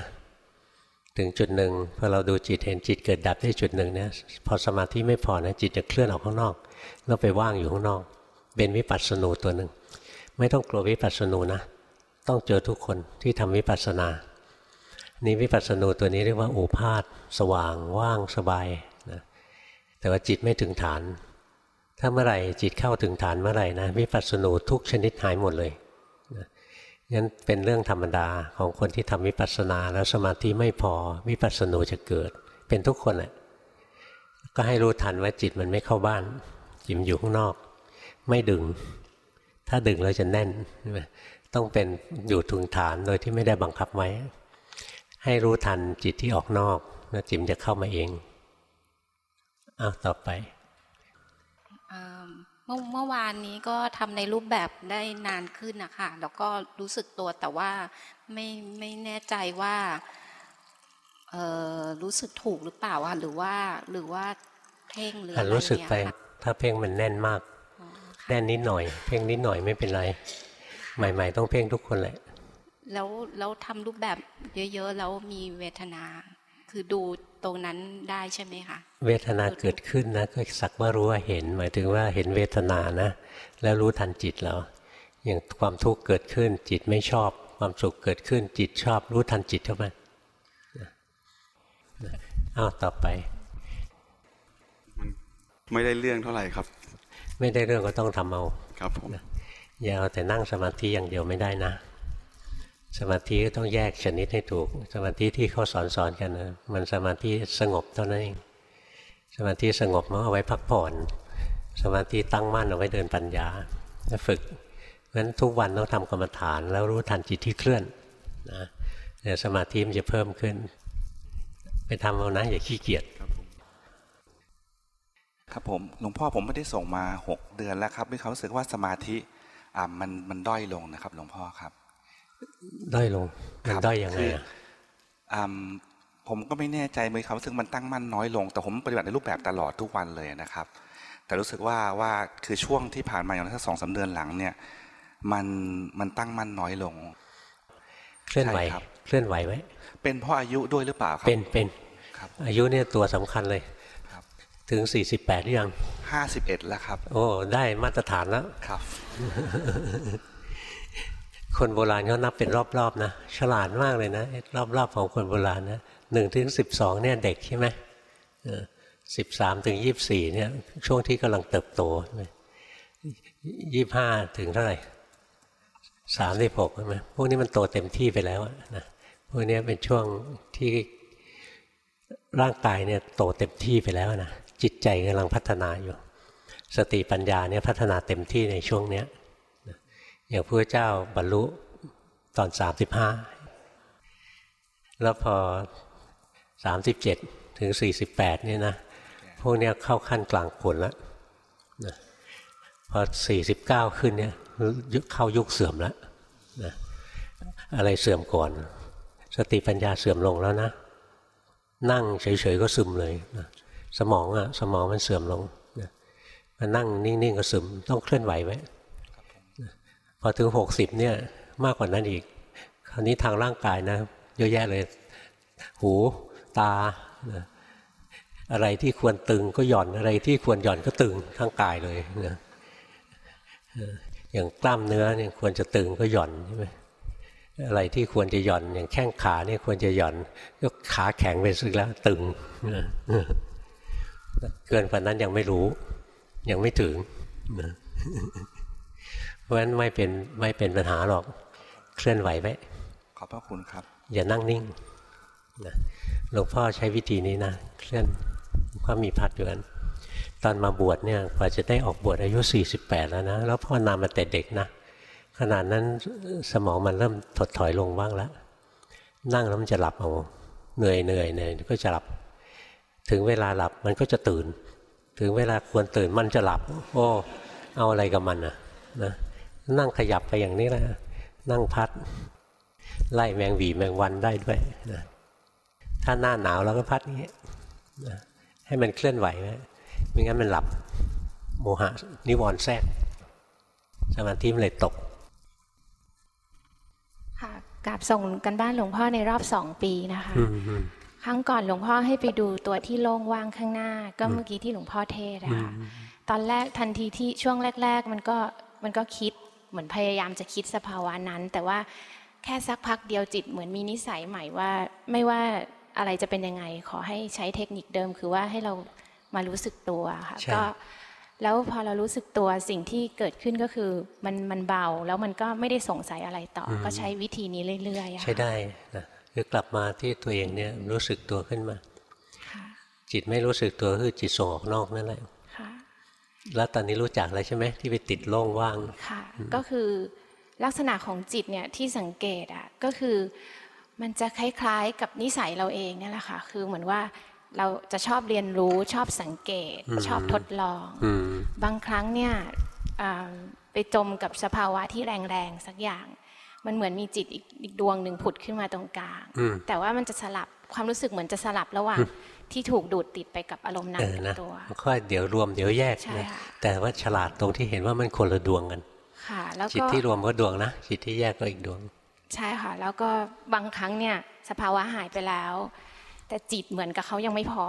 ถึงจุดหนึ่งพอเราดูจิตเห็นจิตเกิดดับได้จุดหนึ่งเนี่ยพอสมาธิไม่พอนะจิตจะเคลื่อนออกข้างนอก แล้วไปว่างอยู่ข้างนอก เป็นวิปัสสนูตัวหนึ่ง ไม่ต้องกลัววิปัสสนูนะ ต้องเจอทุกคนที่ทำวิปัสสนา นี่วิปัสสนูตัวนี้เรียกว่าโอภาษสว่างว่างสบายนะแต่ว่าจิตไม่ถึงฐาน ถ้าเมื่อไหร่จิตเข้าถึงฐานเมื่อไหร่นะวิปัสสนูทุกชนิดหายหมดเลยงั้นเป็นเรื่องธรรมดาของคนที่ทำวิปัสสนาแล้วสมาธิไม่พอวิปัสสนูจะเกิด เป็นทุกคนแหละก็ให้รู้ทันว่าจิตมันไม่เข้าบ้านจิมอยู่ข้างนอก ไม่ดึง ถ้าดึงเราจะแน่น ต้องเป็นอยู่ถึงฐานโดยที่ไม่ได้บังคับไว้ ให้รู้ทันจิตที่ออกนอกแล้วจิมจะเข้ามาเองอ้าวต่อไปเมื่อเมื่อวานนี้ก็ทำในรูปแบบได้นานขึ้นนะคะแล้วก็รู้สึกตัวแต่ว่าไม่ไม่แน่ใจว่าเออรู้สึกถูกหรือเปล่าอะหรือว่าหรือว่าเพ่งหรืออะไรรู้สึกไปถ้าเพ่งมันแน่นมาก แน่นนิดหน่อย เพ่งนิดหน่อยไม่เป็นไร ใหม่ ๆ ต้องเพ่งทุกคนแหละ แล้วแล้วทำรูปแบบเยอะๆแล้วมีเวทนา คือดูตรงนั้นได้ใช่ไหมคะเวทนาเกิดขึ้นนะก็สักว่ารู้ว่าเห็น หมายถึงว่าเห็นเวทนานะ แล้วรู้ทันจิตเราอย่างความทุกข์เกิดขึ้นจิตไม่ชอบ ความสุขเกิดขึ้นจิตชอบ รู้ทันจิตเข้ามาอ้าวต่อไป มันไม่ได้เรื่องเท่าไหร่ครับ ไม่ได้เรื่องก็ต้องทำเอาครับผมอย่าเอาแต่นั่งสมาธิอย่างเดียวไม่ได้นะ สมาธิก็ต้องแยกชนิดให้ถูก สมาธิที่เขาสอนสอนกันนะมันสมาธิสงบเท่านั้นเองสมาธิสงบมันเอาไว้พักผ่อน สมาธิตั้งมั่นเอาไว้เดินปัญญาฝึกเพราะฉะนั้นทุกวันต้องทำกรรมฐานแล้วรู้ทันจิตที่เคลื่อนนะเดี๋ยวสมาธิมันจะเพิ่มขึ้น ไปทำเอานะอย่าขี้เกียจ ครับผมหลวงพ่อผมไม่ได้ส่งมาหกเดือนแล้วครับมีความรู้สึกว่าสมาธิอ่ามันมันด้อยลงนะครับ หลวงพ่อครับ ด้อยลงมันครับด้อยยังไงคืออะอ่าผมก็ไม่แน่ใจมีความรู้สึกมันตั้งมั่นน้อยลง แต่ผมปฏิบัติในรูปแบบตลอดทุกวันเลยนะครับ แต่รู้สึกว่าว่าคือช่วงที่ผ่านมาอย่างน้อยสักสองสามเดือนหลังเนี่ย มันมันตั้งมั่นน้อยลง เคลื่อนไหวใช่ครับเคลื่อนไหวไหมเป็นเพราะอายุด้วยหรือเปล่าครัเป็นเป็นครับอายุเนี่ยตัวสำคัญเลยครับ ถึง 48หรือยังห้าสิบเอ็ดแล้วครับ โอ้ ได้มาตรฐานแล้ว ครับ คนโบราณเขานับเป็นรอบๆนะ ฉลาดมากเลยนะ รอบๆของคนโบราณนะหนึ่งถึงสิบสองเนี่ยเด็กใช่ไหมสิบสามถึงยี่สี่เนี่ยช่วงที่กำลังเติบโตยี่ห้าถึงเท่าไหร่สามสิบหกใช่ไหมพวกนี้มันโตเต็มที่ไปแล้วอะนะพวกนี้เป็นช่วงที่ร่างกายเนี่ยโตเต็มที่ไปแล้วนะ จิตใจกำลังพัฒนาอยู่ สติปัญญาเนี่ยพัฒนาเต็มที่ในช่วงเนี้ยอย่างพระเจ้าบรรลุตอนสามสิบห้าแล้วพอสามสิบเจ็ดถึงสี่สิบแปดเนี่ยนะพวกเนี้ยเข้าขั้นกลางคนแล้วนะพอสี่สิบเก้าขึ้นเนี่ยเข้ายุคเสื่อมแล้วนะอะไรเสื่อมก่อน สติปัญญาเสื่อมลงแล้วนะ นั่งเฉยๆก็ซึมเลยนะ สมองอะสมองมันเสื่อมลงนะมานั่งนิ่งๆก็ซึมต้องเคลื่อนไหวไว้พอถึงหกสิบเนี่ยมากกว่านั้นอีก คราวนี้ทางร่างกายนะเยอะแยะเลย หูตานะอะไรที่ควรตึงก็หย่อนอะไรที่ควรหย่อนก็ตึงทั้งกายเลยนะอออย่างกล้ามเนื้อเนี่ยควรจะตึงก็หย่อนใช่ไหมอะไรที่ควรจะหย่อนอย่างแข้งขาเนี่ยควรจะหย่อนก็ขาแข็งไปสึกแล้วตึงนะ เกินกว่านั้นยังไม่รู้ ยังไม่ถึงนะเพราะฉะนั้นไม่เป็นไม่เป็นปัญหาหรอกเคลื่อนไหวไว้ขอบพระคุณครับ อย่านั่งนิ่งนะหลวงพ่อใช้วิธีนี้นะเคลื่อนหลวงพ่อมีพัดอยู่กันตอนมาบวชเนี่ยกว่าจะได้ออกบวชอายุ 48 แล้วนะแล้วพ่อนำมาแต่เด็กนะขนาดนั้นสมองมันเริ่มถดถอยลงบ้างแล้ว นั่งแล้วมันจะหลับเอาเหนื่อยเหนื่อยเหนื่อยก็จะหลับ ถึงเวลาหลับมันก็จะตื่น ถึงเวลาควรตื่นมันจะหลับ โอ้ เอาอะไรกับมันนะนะนั่งขยับไปอย่างนี้แหละนั่งพัด ไล่แมงหวีแมงวันได้ด้วยนะถ้าหน้าหนาวเราก็พัดอย่างนี้นะให้มันเคลื่อนไหวไว้ไม่งั้นมันหลับโมหะนิวรณ์แทรกสมาธิมันเลยตกค่ะกราบส่งกันบ้านหลวงพ่อในรอบสองปีนะคะอืมอืม ครั้งก่อนหลวงพ่อให้ไปดูตัวที่โล่งว่างข้างหน้า ก็เมื่อกี้ที่หลวงพ่อเทศอะค่ะตอนแรกทันทีที่ช่วงแรก ๆ มันก็มันก็คิดเหมือนพยายามจะคิดสภาวะนั้น แต่ว่าแค่สักพักเดียวจิตเหมือนมีนิสัยใหม่ว่า ไม่ว่าอะไรจะเป็นยังไง ขอให้ใช้เทคนิคเดิม คือว่าให้เรามารู้สึกตัวค่ะใช่ก็แล้วพอเรารู้สึกตัวสิ่งที่เกิดขึ้นก็คือมันมันเบาแล้วมันก็ไม่ได้สงสัยอะไรต่ออก็ใช้วิธีนี้เรื่อยๆอะค่ะใช้ได้นะ คือกลับมาที่ตัวเองเนี่ยรู้สึกตัวขึ้นมาค่ะจิตไม่รู้สึกตัวคือจิตส่งออกนอกนั่นแหละค่ะแล้วตอนนี้รู้จักแล้วใช่ไหมที่ไปติดโล่งว่างค่ะ ก็คือลักษณะของจิตเนี่ยที่สังเกตอะก็คือมันจะคล้ายๆกับนิสัยเราเองเนี่ยแหละค่ะคือเหมือนว่าเราจะชอบเรียนรู้ชอบสังเกต ชอบทดลองอืมบางครั้งเนี่ยอ่าไปจมกับสภาวะที่แรงๆสักอย่าง มันเหมือนมีจิตอีกอีกดวงหนึ่งผุดขึ้นมาตรงกลางอืมแต่ว่ามันจะสลับความรู้สึกเหมือนจะสลับระหว่างที่ถูกดูดติดไปกับอารมณ์นั้เอนอกับนะตัวค่อยเดี๋ยวรวมเดี๋ยวแยกใช่นะค่ะแต่ว่าฉลาดตรงที่เห็นว่ามันคนละดวงกันค่ะ แล้วจิตก็ที่รวมก็ดวงนะจิตที่แยกก็อีกดวง ใช่ค่ะ แล้วก็บางครั้งเนี่ยสภาวะหายไปแล้ว แต่จิตเหมือนกับเขายังไม่พอ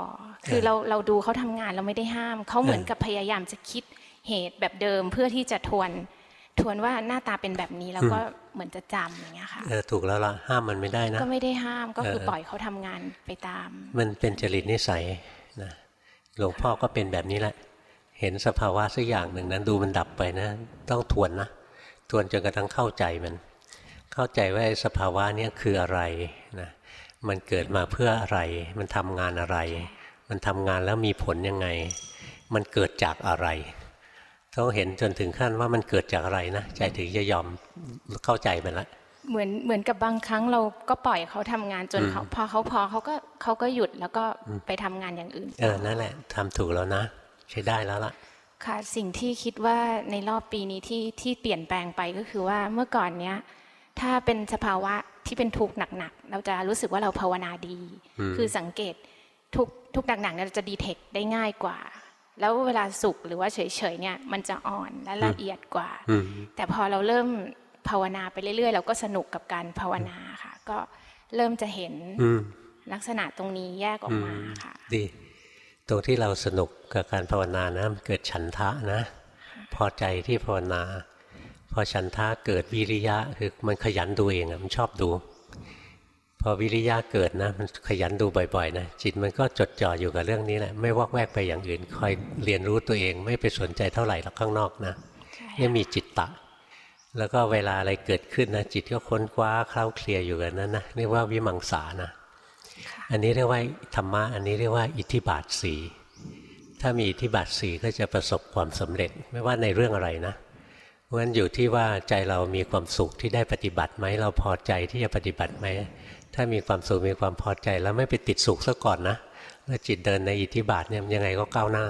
คือเราเราดูเขาทำงานเราไม่ได้ห้ามเขาเหมือนกับพยายามจะคิดเหตุแบบเดิมเพื่อที่จะทวน ทวนว่าหน้าตาเป็นแบบนี้แล้วก็เหมือนจะจำอย่างเงี้ยค่ะเออถูกแล้วล่ะห้ามมันไม่ได้นะ ก็ไม่ได้ห้ามก็คือเออปล่อยเขาทำงานไปตาม มันเป็นจริตนิสัยนะหลวงพ่อก็เป็นแบบนี้แหละ เห็นสภาวะสักอย่างหนึ่งนั้นดูมันดับไปนะ ต้องทวนนะทวนจนกระทั่งเข้าใจมันเเข้าใจว่าสภาวะนี้คืออะไรนะมันเกิดมาเพื่ออะไร มันทำงานอะไร มันทำงานแล้วมีผลยังไง มันเกิดจากอะไร ต้องเห็นจนถึงขั้นว่ามันเกิดจากอะไรนะใจถึงจะยอมเข้าใจมันละเหมือนเหมือนกับบางครั้งเราก็ปล่อยเขาทำงานจนเขาพอเขาพอเขาก็เขาก็หยุดแล้วก็ไปทำงานอย่างอื่นเออนั่นแหละทำถูกแล้วนะ ใช้ได้แล้วล่ะ ค่ะสิ่งที่คิดว่าในรอบปีนี้ที่ที่เปลี่ยนแปลงไปก็คือว่าเมื่อก่อนเนี้ยถ้าเป็นสภาวะที่เป็นทุกข์หนักๆเราจะรู้สึกว่าเราภาวนาดี คือสังเกตทุกทุกหนักๆเนี่ยเราจะดีเทคได้ง่ายกว่า แล้วเวลาสุขหรือว่าเฉยๆเนี่ยมันจะอ่อนและละเอียดกว่า แต่พอเราเริ่มภาวนาไปเรื่อยๆ เราก็สนุกกับการภาวนาค่ะ ก็เริ่มจะเห็นลักษณะตรงนี้แยกออกมาค่ะ ดี ตรงที่เราสนุกกับการภาวนานะเกิดฉันทะนะ พอใจที่ภาวนา พอฉันทะเกิดวิริยะคือมันขยันดูเองมันชอบดู พอวิริยะเกิดนะมันขยันดูบ่อยๆนะจิตมันก็จดจ่ออยู่กับเรื่องนี้แหละไม่วอกแวกไปอย่างอื่นคอยเรียนรู้ตัวเอง ไม่ไปสนใจเท่าไหร่หรอกข้างนอกนะนี่มีจิตตะ แล้วก็เวลาอะไรเกิดขึ้นนะจิตก็ค้นคว้าเคล้าเคลียอยู่กันนั้นนะเรียกว่าวิมังสานะอันนี้เรียกว่าธรรมะอันนี้เรียกว่าอิทธิบาทสีถ้ามีอิทธิบาทสีก็จะประสบความสำเร็จไม่ว่าในเรื่องอะไรนะเพราะฉะนั้นอยู่ที่ว่าใจเรามีความสุขที่ได้ปฏิบัติไหมเราพอใจที่จะปฏิบัติไหม ถ้ามีความสุขมีความพอใจแล้วไม่ไปติดสุขซะก่อนนะแล้วจิตเดินในอิทธิบาทเนี่ยยังไงก็ก้าวหน้า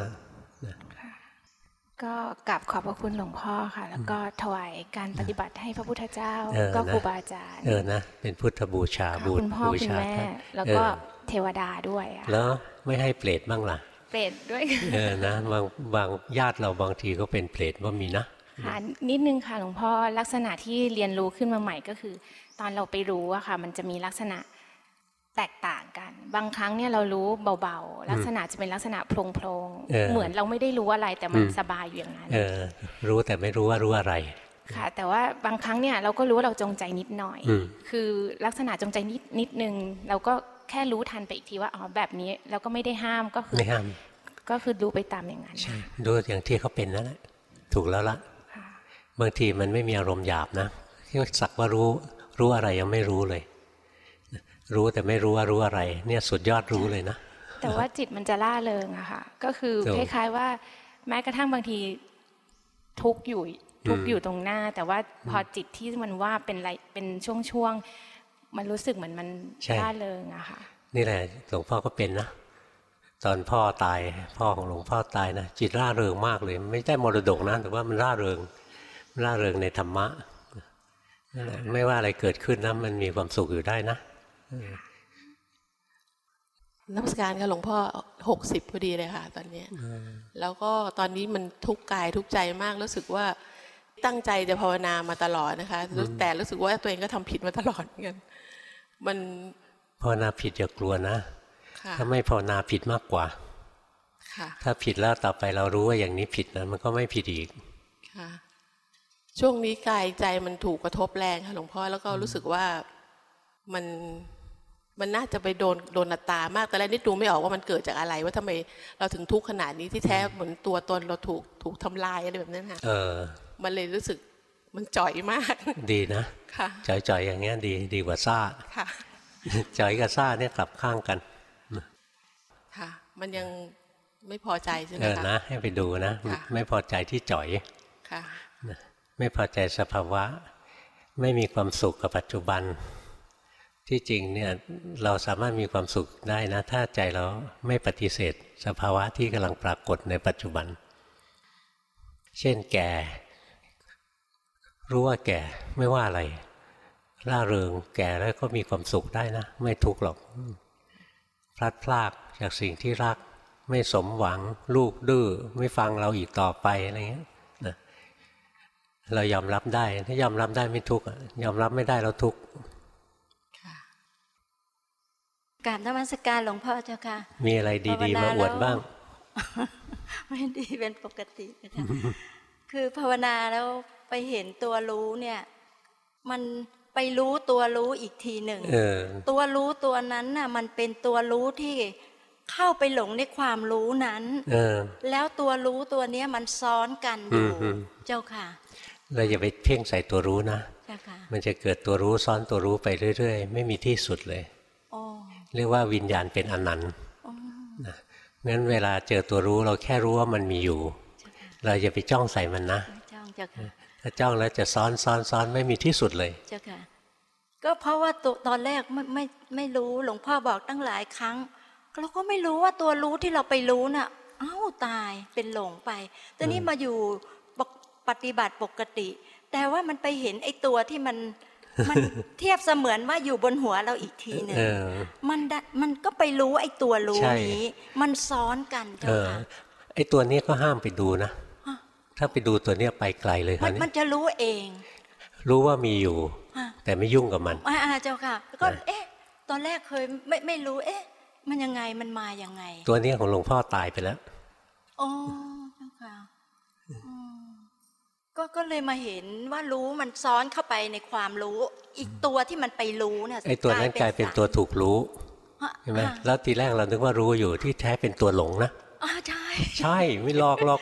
ก็กราบขอบพระคุณหลวงพ่อค่ะ แล้วก็ถวายการปฏิบัติให้พระพุทธเจ้าก็ครูบาอาจารย์เออนะเป็นพุทธบูชาบูคุณพ่อคุณแม่แล้วก็เทวดาด้วยอะแล้วไม่ให้เปรตบ้างล่ะ เปรตด้วยเออนะบางบางญาติเราบางทีก็เป็นเปรตว่ามีนะค่ะนิดนึงค่ะหลวงพ่อลักษณะที่เรียนรู้ขึ้นมาใหม่ก็คือ ตอนเราไปรู้อะค่ะ มันจะมีลักษณะแตกต่างกัน บางครั้งเนี่ยเรารู้เบาๆ ลักษณะจะเป็นลักษณะโพลงๆ เหมือนเราไม่ได้รู้อะไรแต่มันสบายอยู่อย่างนั้นรู้แต่ไม่รู้ว่ารู้อะไรค่ะ แต่ว่าบางครั้งเนี่ยเราก็รู้ว่าเราจงใจนิดหน่อย คือลักษณะจงใจนิดนิดนึงเราก็แค่รู้ทันไปอีกทีว่าอ๋อแบบนี้เราก็ไม่ได้ห้ามก็คือไม่ห้ามก็คือดูไปตามอย่างนั้นใช่ดูอย่างที่เขาเป็นนั่นแหละถูกแล้วละบางทีมันไม่มีอารมณ์หยาบนะที่สักว่ารู้ รู้อะไรยังไม่รู้เลย รู้แต่ไม่รู้ว่ารู้อะไร เนี่ยสุดยอดรู้เลยนะ แต่ว่าจิตมันจะล่าเริงอะค่ะ ก็คือคล้ายๆว่า แม้กระทั่งบางทีทุกอยู่ทุกอยู่ตรงหน้า แต่ว่าพอจิตที่มันว่าเป็นไรเป็นช่วงๆมันรู้สึกเหมือนมันล่าเริงอะค่ะ นี่แหละหลวงพ่อก็เป็นนะตอนพ่อตายพ่อของหลวงพ่อตายนะจิตร่าเริงมากเลย ไม่ได้มรดกนะแต่ว่ามันร่าเริงร่าเริงในธรรมะ ไม่ว่าอะไรเกิดขึ้นนะมันมีความสุขอยู่ได้นะนักการค่ะหลวงพ่อหกสิบพอดีเลยค่ะ ตอนนี้แล้วก็ตอนนี้มันทุกข์กายทุกข์ใจมากรู้สึกว่าตั้งใจจะภาวนามาตลอดนะคะ แต่รู้สึกว่าตัวเองก็ทำผิดมาตลอดเหมือนกันมันภาวนาผิดอย่ากลัวนะถ้าไม่ภาวนาผิดมากกว่าถ้าผิดแล้วต่อไปเรารู้ว่าอย่างนี้ผิดนะมันก็ไม่ผิดอีกค่ะ ช่วงนี้กายใจมันถูกกระทบแรงค่ะหลวงพ่อแล้วก็รู้สึกว่ามันมันน่าจะไปโดนโดนตามากแต่แรกนี่ดูไม่ออกว่ามันเกิดจากอะไร ว่าทำไมเราถึงทุกข์ขนาดนี้ที่แท้เหมือนตัวตนเราถูกถูกทำลายอะไรแบบนั้นค่ะเออมันเลยรู้สึกมันจ่อยมาก ดีนะค่ะจ่อยจ่อยอย่างเงี้ยดีดีกว่าซ่าค่ะจ่อยกับซ่าเนี่ยกลับข้างกันค่ะ มันยังไม่พอใจใช่ไหมคะเออนะให้ไปดูนะ ไม่พอใจที่จ่อยค่ะ ไม่พอใจสภาวะ ไม่มีความสุขกับปัจจุบัน ที่จริงเนี่ยเราสามารถมีความสุขได้นะ ถ้าใจเราไม่ปฏิเสธ สภาวะที่กำลังปรากฏในปัจจุบัน เช่นแก่ รู้ว่าแก่ไม่ว่าอะไรร่าเริงแก่แล้วก็มีความสุขได้นะ ไม่ทุกข์หรอกพลัดพรากจากสิ่งที่รัก ไม่สมหวังลูกดื้อไม่ฟังเราอีกต่อไปอะไรเงี้ย เรายอมรับได้ ถ้ายอมรับได้ไม่ทุกข์ยอมรับไม่ได้เราทุกข์กราบนมัสการหลวงพ่อเจ้าค่ะ มีอะไรดีๆมาอวดบ้าง ไม่ดีเป็นปกติค่ะคือภาวนาแล้วไปเห็นตัวรู้เนี่ย มันไปรู้ตัวรู้อีกทีหนึ่งตัวรู้ตัวนั้นน่ะ มันเป็นตัวรู้ที่เข้าไปหลงในความรู้นั้นแล้วตัวรู้ตัวเนี้ยมันซ้อนกันอยู่เจ้าค่ะ เราอย่าไปเพ่งใส่ตัวรู้นะเจ้าค่ะมันจะเกิดตัวรู้ซ้อนตัวรู้ไปเรื่อย ๆ ไม่มีที่สุดเลยอ๋อเรียกว่าวิญญาณเป็นอนันต์อ๋อนะงั้นเวลาเจอตัวรู้เราแค่รู้ว่ามันมีอยู่ เราอย่าไปจ้องใส่มันนะไม่จ้องเจ้าค่ะถ้าจ้องแล้วจะซ้อนซ้อนซ้อนไม่มีที่สุดเลยเจ้าค่ะก็เพราะว่าตัวตอนแรกไม่ไม่ไม่รู้หลวงพ่อบอกตั้งหลายครั้งเราก็ไม่รู้ว่าตัวรู้ที่เราไปรู้น่ะ เอ้าตายเป็นหลงไปแต่นี่มาอยู่ ปกปฏิบัติปกติ แต่ว่ามันไปเห็นไอ้ตัวที่มันมันเทียบเสมือนว่าอยู่บนหัวเราอีกทีหนึ่งเออมันได้มันก็ไปรู้ไอ้ตัวรู้ใช่นี้ มันซ้อนกันเอเจ้าอค่ะไอตัวนี้ก็ห้ามไปดูนะฮะถ้าไปดูตัวเนี้ยไปไกลเลยคมัรานวมันี้นจะรู้เอง รู้ว่ามีอยู่ฮะแต่ไม่ยุ่งกับมันอ่าอ่าเจ้าค่ะแล้วก็นะเอ๊ะ ตอนแรกเคยไม่ไม่รู้ เอ๊ะ มันยังไงมันมายังไง ตัวเนี้ยของหลวงพ่อตายไปแล้วอ๋อเจ้าค่ะอืม ก็ก็เลยมาเห็นว่ารู้มันซ้อนเข้าไปในความรู้ อีกตัวที่มันไปรู้เนี่ยไอตัวนั้นกลายเป็นตัวถูกรู้ฮะเห็นไหมอ่าแล้วทีแรกเรานึกว่ารู้อยู่ที่แท้เป็นตัวหลงนะอ่าใช่ใช่ไม่หลอกหรอก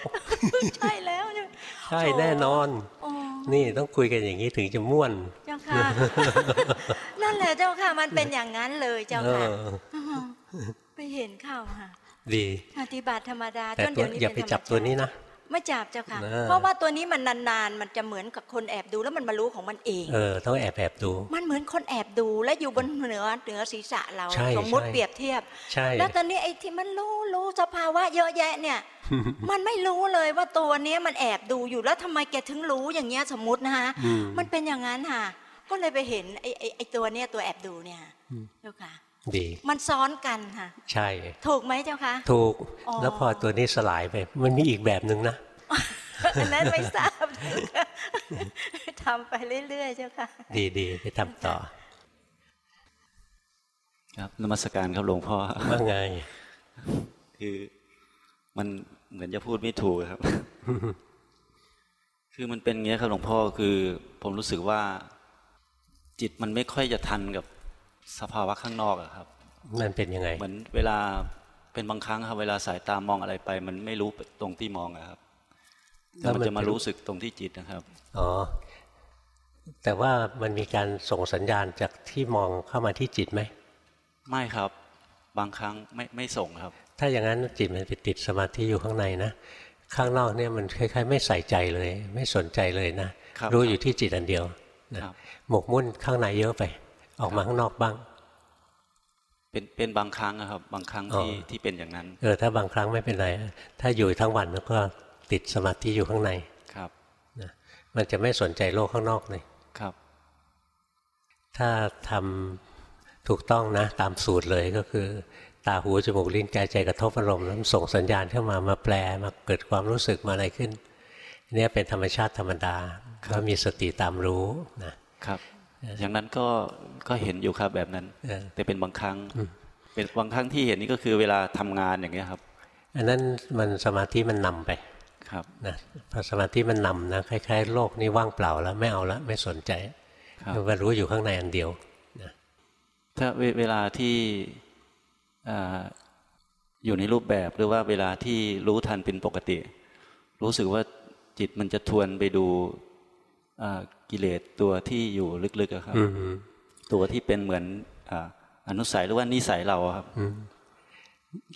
ใช่แล้วเนี่ยใช่แน่นอนอ๋อนี่ต้องคุยกันอย่างนี้ถึงจะม่วนเจ้าค่ะนั่นแหละเจ้าค่ะมันเป็นอย่างนั้นเลยเจ้าเอค่ะออไปเห็นเข้าค่ะดีปฏิบัติธรรมดาแต่จนตัวเดี๋ยวนี้อย่าไปเป็นธรรมจับตัวชาตินี้นะ ไม่จับเจ้าค่ะนะเพราะว่าตัวนี้มันนานๆ มันจะเหมือนกับคนแอบดูแล้วมันมารู้ของมันเอง เออ ต้องแอบแอบดู มันเหมือนคนแอบดูและอยู่บนเหนือเหนือศีรษะเราใช่สมมุติใช่เปรียบเทียบ ใช่ แล้วตอนนี้ไอ้ที่มันรู้รู้สภาวะเยอะแยะเนี่ย มันไม่รู้เลยว่าตัวเนี้ยมันแอบดูอยู่แล้วทำไมแกถึงรู้อย่างเงี้ยสมมตินะคะอืมมันเป็นอย่างนั้นค่ะ ก็เลยไปเห็นไอ้ไอ้ไอ้ตัวเนี้ยตัวแอบดูเนี่ยอืมเจ้าค่ะ ดี มันซ้อนกันค่ะ ใช่ ถูกไหมเจ้าคะ ถูกอ๋อแล้วพอตัวนี้สลายไป มันมีอีกแบบหนึ่งนะอันนั้นไม่ทราบเจ้าค่ะทำไปเรื่อยๆเจ้าค่ะ ดีดีไปทำต่อ ครับนมัสการครับหลวงพ่อว่าไง คือมันเหมือนจะพูดไม่ถูกครับ คือมันเป็นอย่างเงี้ยครับหลวงพ่อคือ ผมรู้สึกว่า จิตมันไม่ค่อยจะทันกับ สภาวะข้างนอกอะครับ มันเป็นยังไง เหมือนเวลาเป็นบางครั้งครับ เวลาสายตามองอะไรไป มันไม่รู้ตรงที่มองอะครับแล้แล้ววมัมันนจะมารู้สึกตรงที่จิตนะครับอ๋อแต่ว่ามันมีการส่งสัญญาณจากที่มองเข้ามาที่จิตไหมไม่ครับ บางครั้งไม่ไม่ส่งครับ ถ้าอย่างนั้นจิตมันไปติดสมาธิอยู่ข้างในนะข้างนอกเนี่ยมันคล้าย ๆ ไม่ใส่ใจเลย ไม่สนใจเลยนะครับรู้อยู่ที่จิตอันเดียวนะครับหมกมุ่นข้างในเยอะไป ออกมาข้างนอกบ้าง เป็นเป็นบางครั้งอะครับ บางครั้งที่อ๋อที่เป็นอย่างนั้นเออถ้าบางครั้งไม่เป็นไร ถ้าอยู่ทั้งวันแล้วก็ติดสมาธิอยู่ข้างในครับนะมันจะไม่สนใจโลกข้างนอกเลยครับ ถ้าทำถูกต้องนะ ตามสูตรเลยก็คือ ตาหูจมูกลิ้นกายใจกระทบอารมณ์แล้วส่งสัญญาณเข้ามามาแปลมาเกิดความรู้สึกมาอะไรขึ้นเนี่ยเป็นธรรมชาติธรรมดาก็มีสติตามรู้นะครับ อย่างนั้นก็ก็เห็นอยู่ครับแบบนั้นเออแต่เป็นบางครั้งอืมเป็นบางครั้งที่เห็นนี่ก็คือเวลาทำงานอย่างเงี้ยครับ อันนั้นมันสมาธิมันนำไปครับนะพอสมาธิมันนำนะคล้ายๆโลกนี้ว่างเปล่าแล้วไม่เอาละไม่สนใจครับมันรู้อยู่ข้างในอันเดียวถ้าเวเวลาที่อ่าอยู่ในรูปแบบหรือว่าเวลาที่รู้ทันเป็นปกติ รู้สึกว่าจิตมันจะทวนไปดูอ่า กิเลสตัวที่อยู่ลึกๆอะครับอืมตัวที่เป็นเหมือนอาอนุสัยหรือว่านิสัยเราอะครับอืม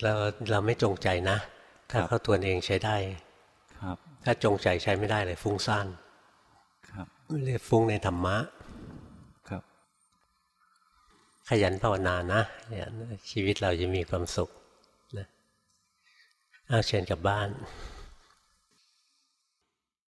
เราเราไม่จงใจนะ ถ้าครับเขาตัวเองใช้ได้ ครับ ถ้าจงใจใช้ไม่ได้เลยฟุ้งซ่านครับเรียกฟุ้งในธรรมะครับ ขยันภาวนานะเนี่ยชีวิตเราจะมีความสุขนะเอาเชิญกลับบ้านค